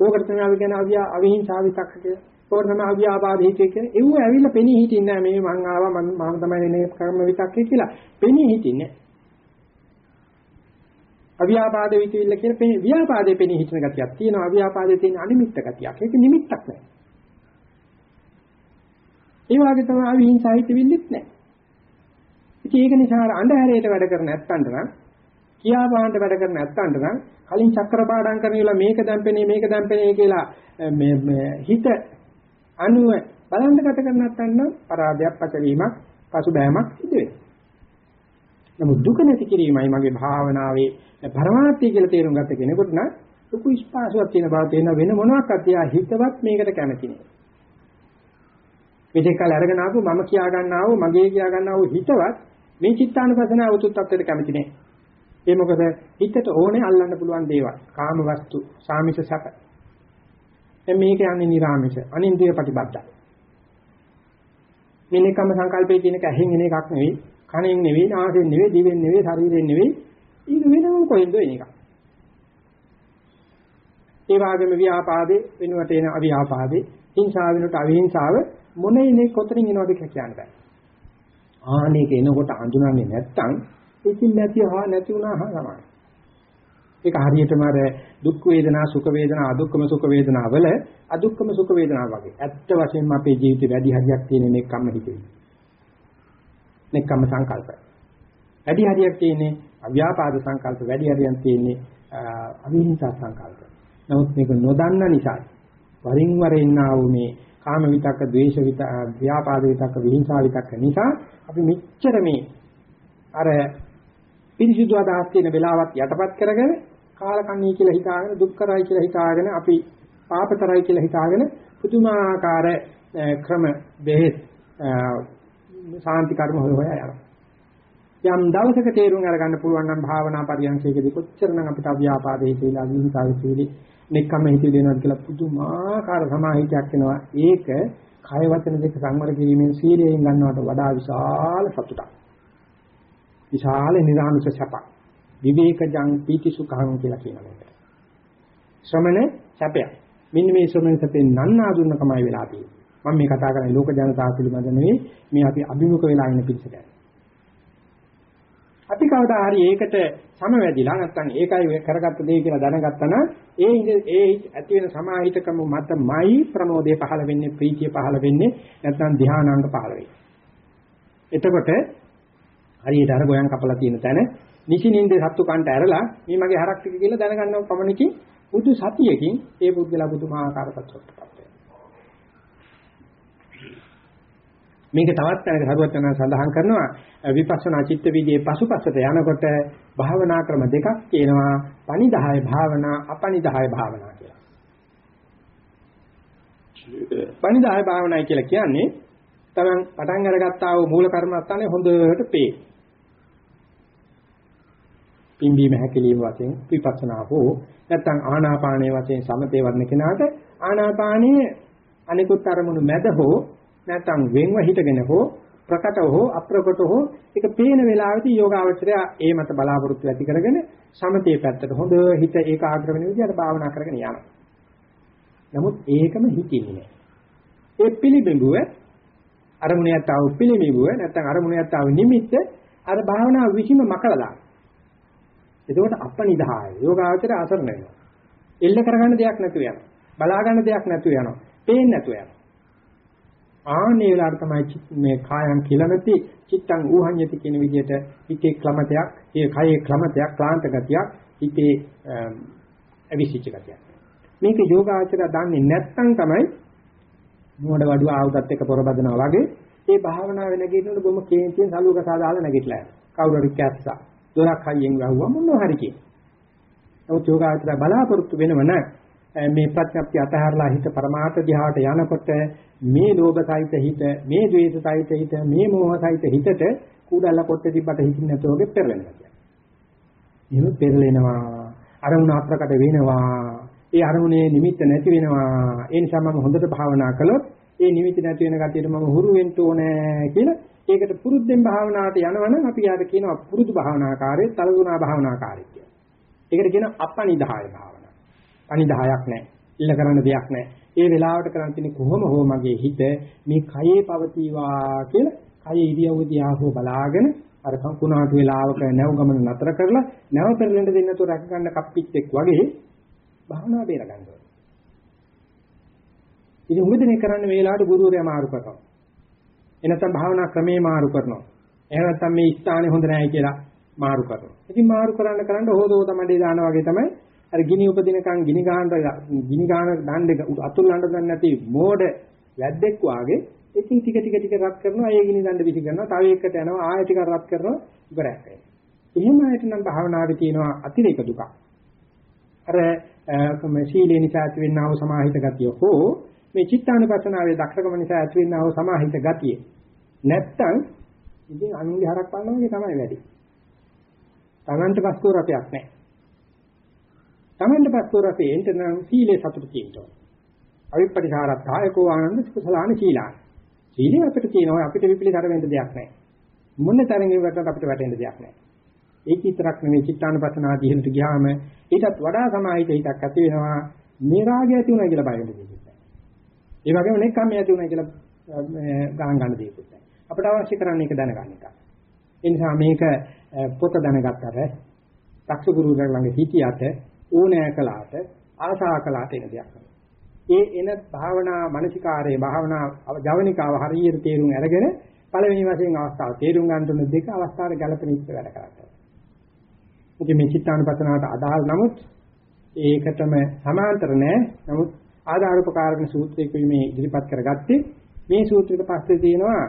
ඕකට තමයි අපි කියන්නේ අවියා අවිහිංසා විතක්ක කියලා. ඕකට තමයි අව්‍යාපාද හිතේ කියන්නේ. ඒව ඇවිල්ලා පෙනී හිටින්නේ නැහැ මේ මං ආවා මම මම තමයි මේ කර්ම විතක්කේ කියලා. පෙනී හිටින්නේ. අව්‍යාපාද විතිවිල්ල කියන පෙනී ව්‍යාපාදේ පෙනී හිටින ගතියක් තියෙනවා. අව්‍යාපාදේ තියෙන අනිමිත්ත ගතියක්. ඒක නිමිත්තක් නෑ. ඒ වගේ තමයි අවිහිංසා හිතවිල්ලෙත් නෑ. ඉතින් ඒක නිසා අන්ධහැරයට වැඩ කර නැත්තන්ට නම් කියා පාන්න වැඩ කර නැත්තන්ට නම් කලින් චක්‍ර පාඩම් කරනවිලා මේක දැම්පෙනේ මේක දැම්පෙනේ කියලා මේ හිත අනුව බලන්න ගත කර නැත්තන් පරාදයක් පචවීමක් පසුබෑමක් සිදු වෙනවා. නමුත් දුක නැති කිරීමයි මගේ භාවනාවේ පරමාර්ථය කියලා තේරුම් ගත්ත කෙනෙකුට නම් ලොකු ස්පාසුවක් තියෙන බව තේන වෙන මොනවාක් අතියා හිතවත් මේකට කැමති නෑ. මේකල් අරගෙන ආපු මම කියා ගන්නා වූ මගේ කියා ගන්නා වූ හිතවත් මේ චිත්තානුපසනාව උතුත් තත්ත්වයට කැමති නෑ. ඒ මොකද හිතට ඕනේ අල්ලන්න පුළුවන් දේවල්. කාම වස්තු, සාමිෂ සැප. දැන් මේක යන්නේ නිර්ාමිෂ, අනින්ද්‍රිය ප්‍රතිබද්ධයි. මෙන්නකම සංකල්පයේ කියන එක ඇහෙන් එන එකක් නෙවෙයි, කනෙන් නෙවෙයි, නාසයෙන් නෙවෙයි, දිවෙන් නෙවෙයි, ශරීරයෙන් නෙවෙයි. ඊට වෙනම කොහෙන්ද එන එක. ඒ වගේම ව්‍යාපාදේ වෙනුවට එන අවියාපාදේ, හිංසාව වෙනුවට අවිහිංසාව මොන ඉනේ කොතනින් එනවද කියලා කියන්න බෑ. ආනේක එනකොට අඳුනන්නේ නැත්තම් ඒකින් නැති හා නැති වුණා හා සමානයි. ඒක හරියටම අර දුක් වේදනා සුඛ වේදනා අදුක්කම සුඛ වේදනා වල අදුක්කම සුඛ වේදනා වගේ. ඇත්ත වශයෙන්ම අපේ ජීවිතේ වැඩි හරියක් තියෙන නෙක්කම්ම හිතේ. නෙක්කම්ම සංකල්ප. වැඩි හරියක් තියෙන්නේ අව්‍යාපාද සංකල්ප වැඩි හරියක් තියෙන්නේ අවිහිංසා සංකල්ප. නමුත් මේක නොදන්න නිසා වරින් වර එන්නා වූ මේ කාම විතක්ක, ද්වේෂ විතක්ක, ව්‍යාපාද විතක්ක, විහිංසා විතක්ක නිසා අපි මෙච්චර මේ අර පිරිසිදු අදහස් තියෙන වෙලාවත් යටපත් කරගෙන කාලකන්ණී කියලා හිතාගෙන දුක්කරයි කියලා හිතාගෙන අපි පාපතරයි කියලා හිතාගෙන පුදුමාකාර ක්‍රම බෙහෙත් සාන්ති කර්ම හොය හොය යනවා. යම් දවසක තේරුම් අරගන්න පුළුවන් නම් භාවනා පරියන්කේදී කොච්චරනම් අපිට අව්‍යාපාදේ කියලා විහිංසාවේ සීලි නෙක්කම හිතේ දෙනවද කියලා පුදුමාකාර සමාහිතයක් එනවා. ඒක කය වචන දෙක සංවර කිරීමෙන් සීලයෙන් ගන්නවට වඩා විශාල සතුටක්. විශාල නිරාමිෂ සැප විවේකජං පීති සුඛං කියලා කියන මේකට ශ්‍රමණ සැපය මෙන්න මේ ශ්‍රමණ සැපේ නන්නාඳුනකමයි වෙලා තියෙන්නේ. මම මේ කතා කරන්නේ ලෝක ජනතාව පිළිබඳ නෙවෙයි. මේ අපි අභිමුඛ වෙලා ඉන්න පිළිසකට අපි කවදා හරි ඒකට සමවැදිලා නැත්නම් ඒකයි කරගත්ත දේ කියලා දැනගත්තා නම් ඒ ඒ ඇති වෙන සමාහිතකම මතමයි ප්‍රමෝදය පහළ වෙන්නේ ප්‍රීතිය පහළ වෙන්නේ නැත්නම් ධානාංග පහළ වෙන්නේ. එතකොට හරියට අර ගෝයන් කපලා තියෙන තැන නිසිනින්දේ සත්තු කන්ට ඇරලා මේ මගේ හරක් ටික කියලා දැනගන්නව පමණකින් බුදු සතියකින් ඒ පුද්ගලයා බුදුමාහාකාර තත්ත්වයකටපත් වෙනවා. මේක තවත් තැනක හරුවත් යන සඳහන් කරනවා විපස්සනා චිත්ත විදියේ පසුපසට යනකොට භාවනා ක්‍රම දෙකක් තියෙනවා පනිදාය භාවනා අපනිදාය භාවනා කියලා. පනිදාය භාවනායි කියලා කියන්නේ තමන් පටන් අරගත්තා වූ මූල කර්මස්ථානේ හොඳට පේ. පිම්බීම හැකිලිම වශයෙන් විපස්සනා හෝ නැත්නම් ආනාපානයේ වශයෙන් සමතේ වර්ණ කෙනාට ආනාපානයේ අනිකුත් අරමුණු මැද හෝ නැත්නම් වෙන්ව හිටගෙන හෝ ප්‍රකට හෝ අප්‍රකට හෝ ඒක පේන වෙලාවෙදී යෝගාවචරය ඒ මත බලාපොරොත්තු ඇති කරගෙන සමතේ පැත්තට හොඳ හිත ඒකාග්‍ර වෙන විදිහට භාවනා කරගෙන යනවා. නමුත් ඒකම හිතින්නේ නැහැ. ඒ පිළිබිඹුව අරමුණියත් ආව පිළිබිඹුව නැත්නම් අරමුණියත් ආව නිමිත්ත අර භාවනාව විසීම මකලා දාන. එතකොට අපනිදාය යෝගාවචරය අසරණ වෙනවා. එල්ල කරගන්න දෙයක් නැතුව යනවා. බලා ගන්න දෙයක් නැතුව යනවා. පේන්නේ නැතුව යනවා. ආනේ වෙලාවට තමයි මේ කායම් කිලමති චිත්තං ඌහඤ්ඤති කියන විදිහට හිතේ ක්ලමතයක්, ඒ කයේ ක්ලමතයක්, ක්ලාන්ත ගතියක්, හිතේ අවිසිච්ච ගතියක්. මේක යෝගාචරය දන්නේ නැත්නම් තමයි මොඩ වඩුව ආවුදත් එක්ක පොරබදනවා වගේ ඒ භාවනාව වෙන ගිනනකොට බොම කේන්තියෙන් සලුවක සාදාලා නැගිටලා යනවා. කවුරු හරි කැස්සා. දොරක් හයියෙන් වැහුවා මොනවා හරි කියන. නමුත් යෝගාචරය බලාපොරොත්තු වෙනව නැහැ. මේ ප්‍රඥප්තිය අතහැරලා හිත පරමාර්ථ ධ්‍යානට යනකොට මේ ලෝභ සහිත හිත, මේ ද්වේෂ සහිත හිත, මේ මෝහ සහිත හිතට කුඩල්ල පොට්ටේ තිබ්බට හිතින් නැතුව වගේ පෙරලෙනවා. එහෙම පෙරලෙනවා. අරමුණ අප්‍රකට වෙනවා. ඒ අරමුණේ නිමිත්ත නැති වෙනවා. ඒ නිසා මම හොඳට භාවනා කළොත් ඒ නිමිති නැති වෙන ගතියට මම හුරු වෙන්න ඕනේ කියලා ඒකට පුරුද්දෙන් භාවනාවට යනවනම් අපි යාට කියනවා පුරුදු භාවනාකාරයේ තලගුණා භාවනාකාරී කියලා. ඒකට කියනවා අපනිදාය භාවනාව. අනිදායක් නැහැ. ඉල්ල කරන්න දෙයක් නැහැ. ඒ වෙලාවට කරන් තියෙන්නේ කොහොම හෝ මගේ හිත මේ කයේ පවතිවා කියලා කයේ ඉරියව්ව දිහා හෝ බලාගෙන අර කකුණාට වෙලාවක නැව ගමන නතර කරලා නැව පෙරලෙන්න දෙන්න තු රැක ගන්න කප්පිච්චෙක් වගේ භාවනා බේර ගන්න ඕනේ. ඉතින් උඹදනේ කරන්න වේලාවට ගුරුවරයා මාරු කරනවා. එනතම් භාවනා ක්‍රමේ මාරු කරනවා. එහෙම නැත්නම් මේ ස්ථානේ හොඳ නැහැ කියලා මාරු කරනවා. ඉතින් මාරු කරන්න කරන්න හොදෝ තමයි දානවා වගේ තමයි අර ගිනි උපදිනකන් ගිනි ගහන ගිනි ගහන දණ්ඩ අතුල්ලන්න දන්නේ නැති මෝඩ වැද්දෙක් වාගේ ඉතින් ටික ටික ටික රත් කරනවා. ඒ ගිනි දණ්ඩ විසි කරනවා. තව එකකට යනවා. ආයෙ ටික රත් කරනවා. ඉවරයක් වෙනවා. එහෙම ආයත නම් භාවනාවේ තියෙනවා අතිරේක දුක අර මේ සීලේ නිසා ඇති වෙන්නා වූ සමාහිත ගතිය හෝ මේ චිත්තානුපස්සනාවේ දක්ෂකම නිසා ඇති වෙන්නා වූ සමාහිත ගතිය. නැත්තම් ඉතින් අනුන්ගේ හරක් පානවා වගේ තමයි වැඩි. තමන්ට පස්කෝ රටයක් නැහැ. තමන්ට පස්කෝ රටේන්ට නම් සීලේ සතුට තියෙනවා. අවිපටිසාරත්ථායකෝ ආනන්ද කුසලාන සීලාන. සීලේ අපිට තියෙනවා අපිට විපලිතර වෙන්න දෙයක් නැහැ. මොන තරංගෙ වටට අපිට වැටෙන්න දෙයක් නැහැ. ඒක විතරක් නෙමෙයි චිත්තානුපස්සනා දිහෙලට ගියාම ඊටත් වඩා සමාහිත හිතක් ඇති වෙනවා. මේ රාගය ඇති වුණා කියලා බය වෙන්න දෙයක් නැහැ. ඒ වගේම නෙක්ඛම්ම ඇති වුණා කියලා ගාන ගන්න දෙයක් නැහැ. අපිට අවශ්‍ය කරන්නේ ඒක දැනගන්න එක. ඒ නිසා මේක පොත දැනගත්තට දක්ෂ ගුරුවරයා ළඟ හිටියට ඕනෑ කළාට ආශා කළාට එන දෙයක් ඒ එන භාවනා මානසිකාරයේ භාවනා ජවනිකාව හරියට තේරුම් අරගෙන පළවෙනි වශයෙන් අවස්ථාව තේරුම් ගන්න තුන දෙක අවස්ථාවට ගැලපෙන ඉස්ස වැඩ කරන්නේ. ඉතින් මේ චිත්තානුපස්සනාවට අදාළ නමුත් ඒකටම සමාන්තර නෑ. නමුත් ආධාර උපකාරක සූත්‍රයක මේ ඉදිරිපත් කරගත්තේ මේ සූත්‍රයක පස්සේ තියෙනවා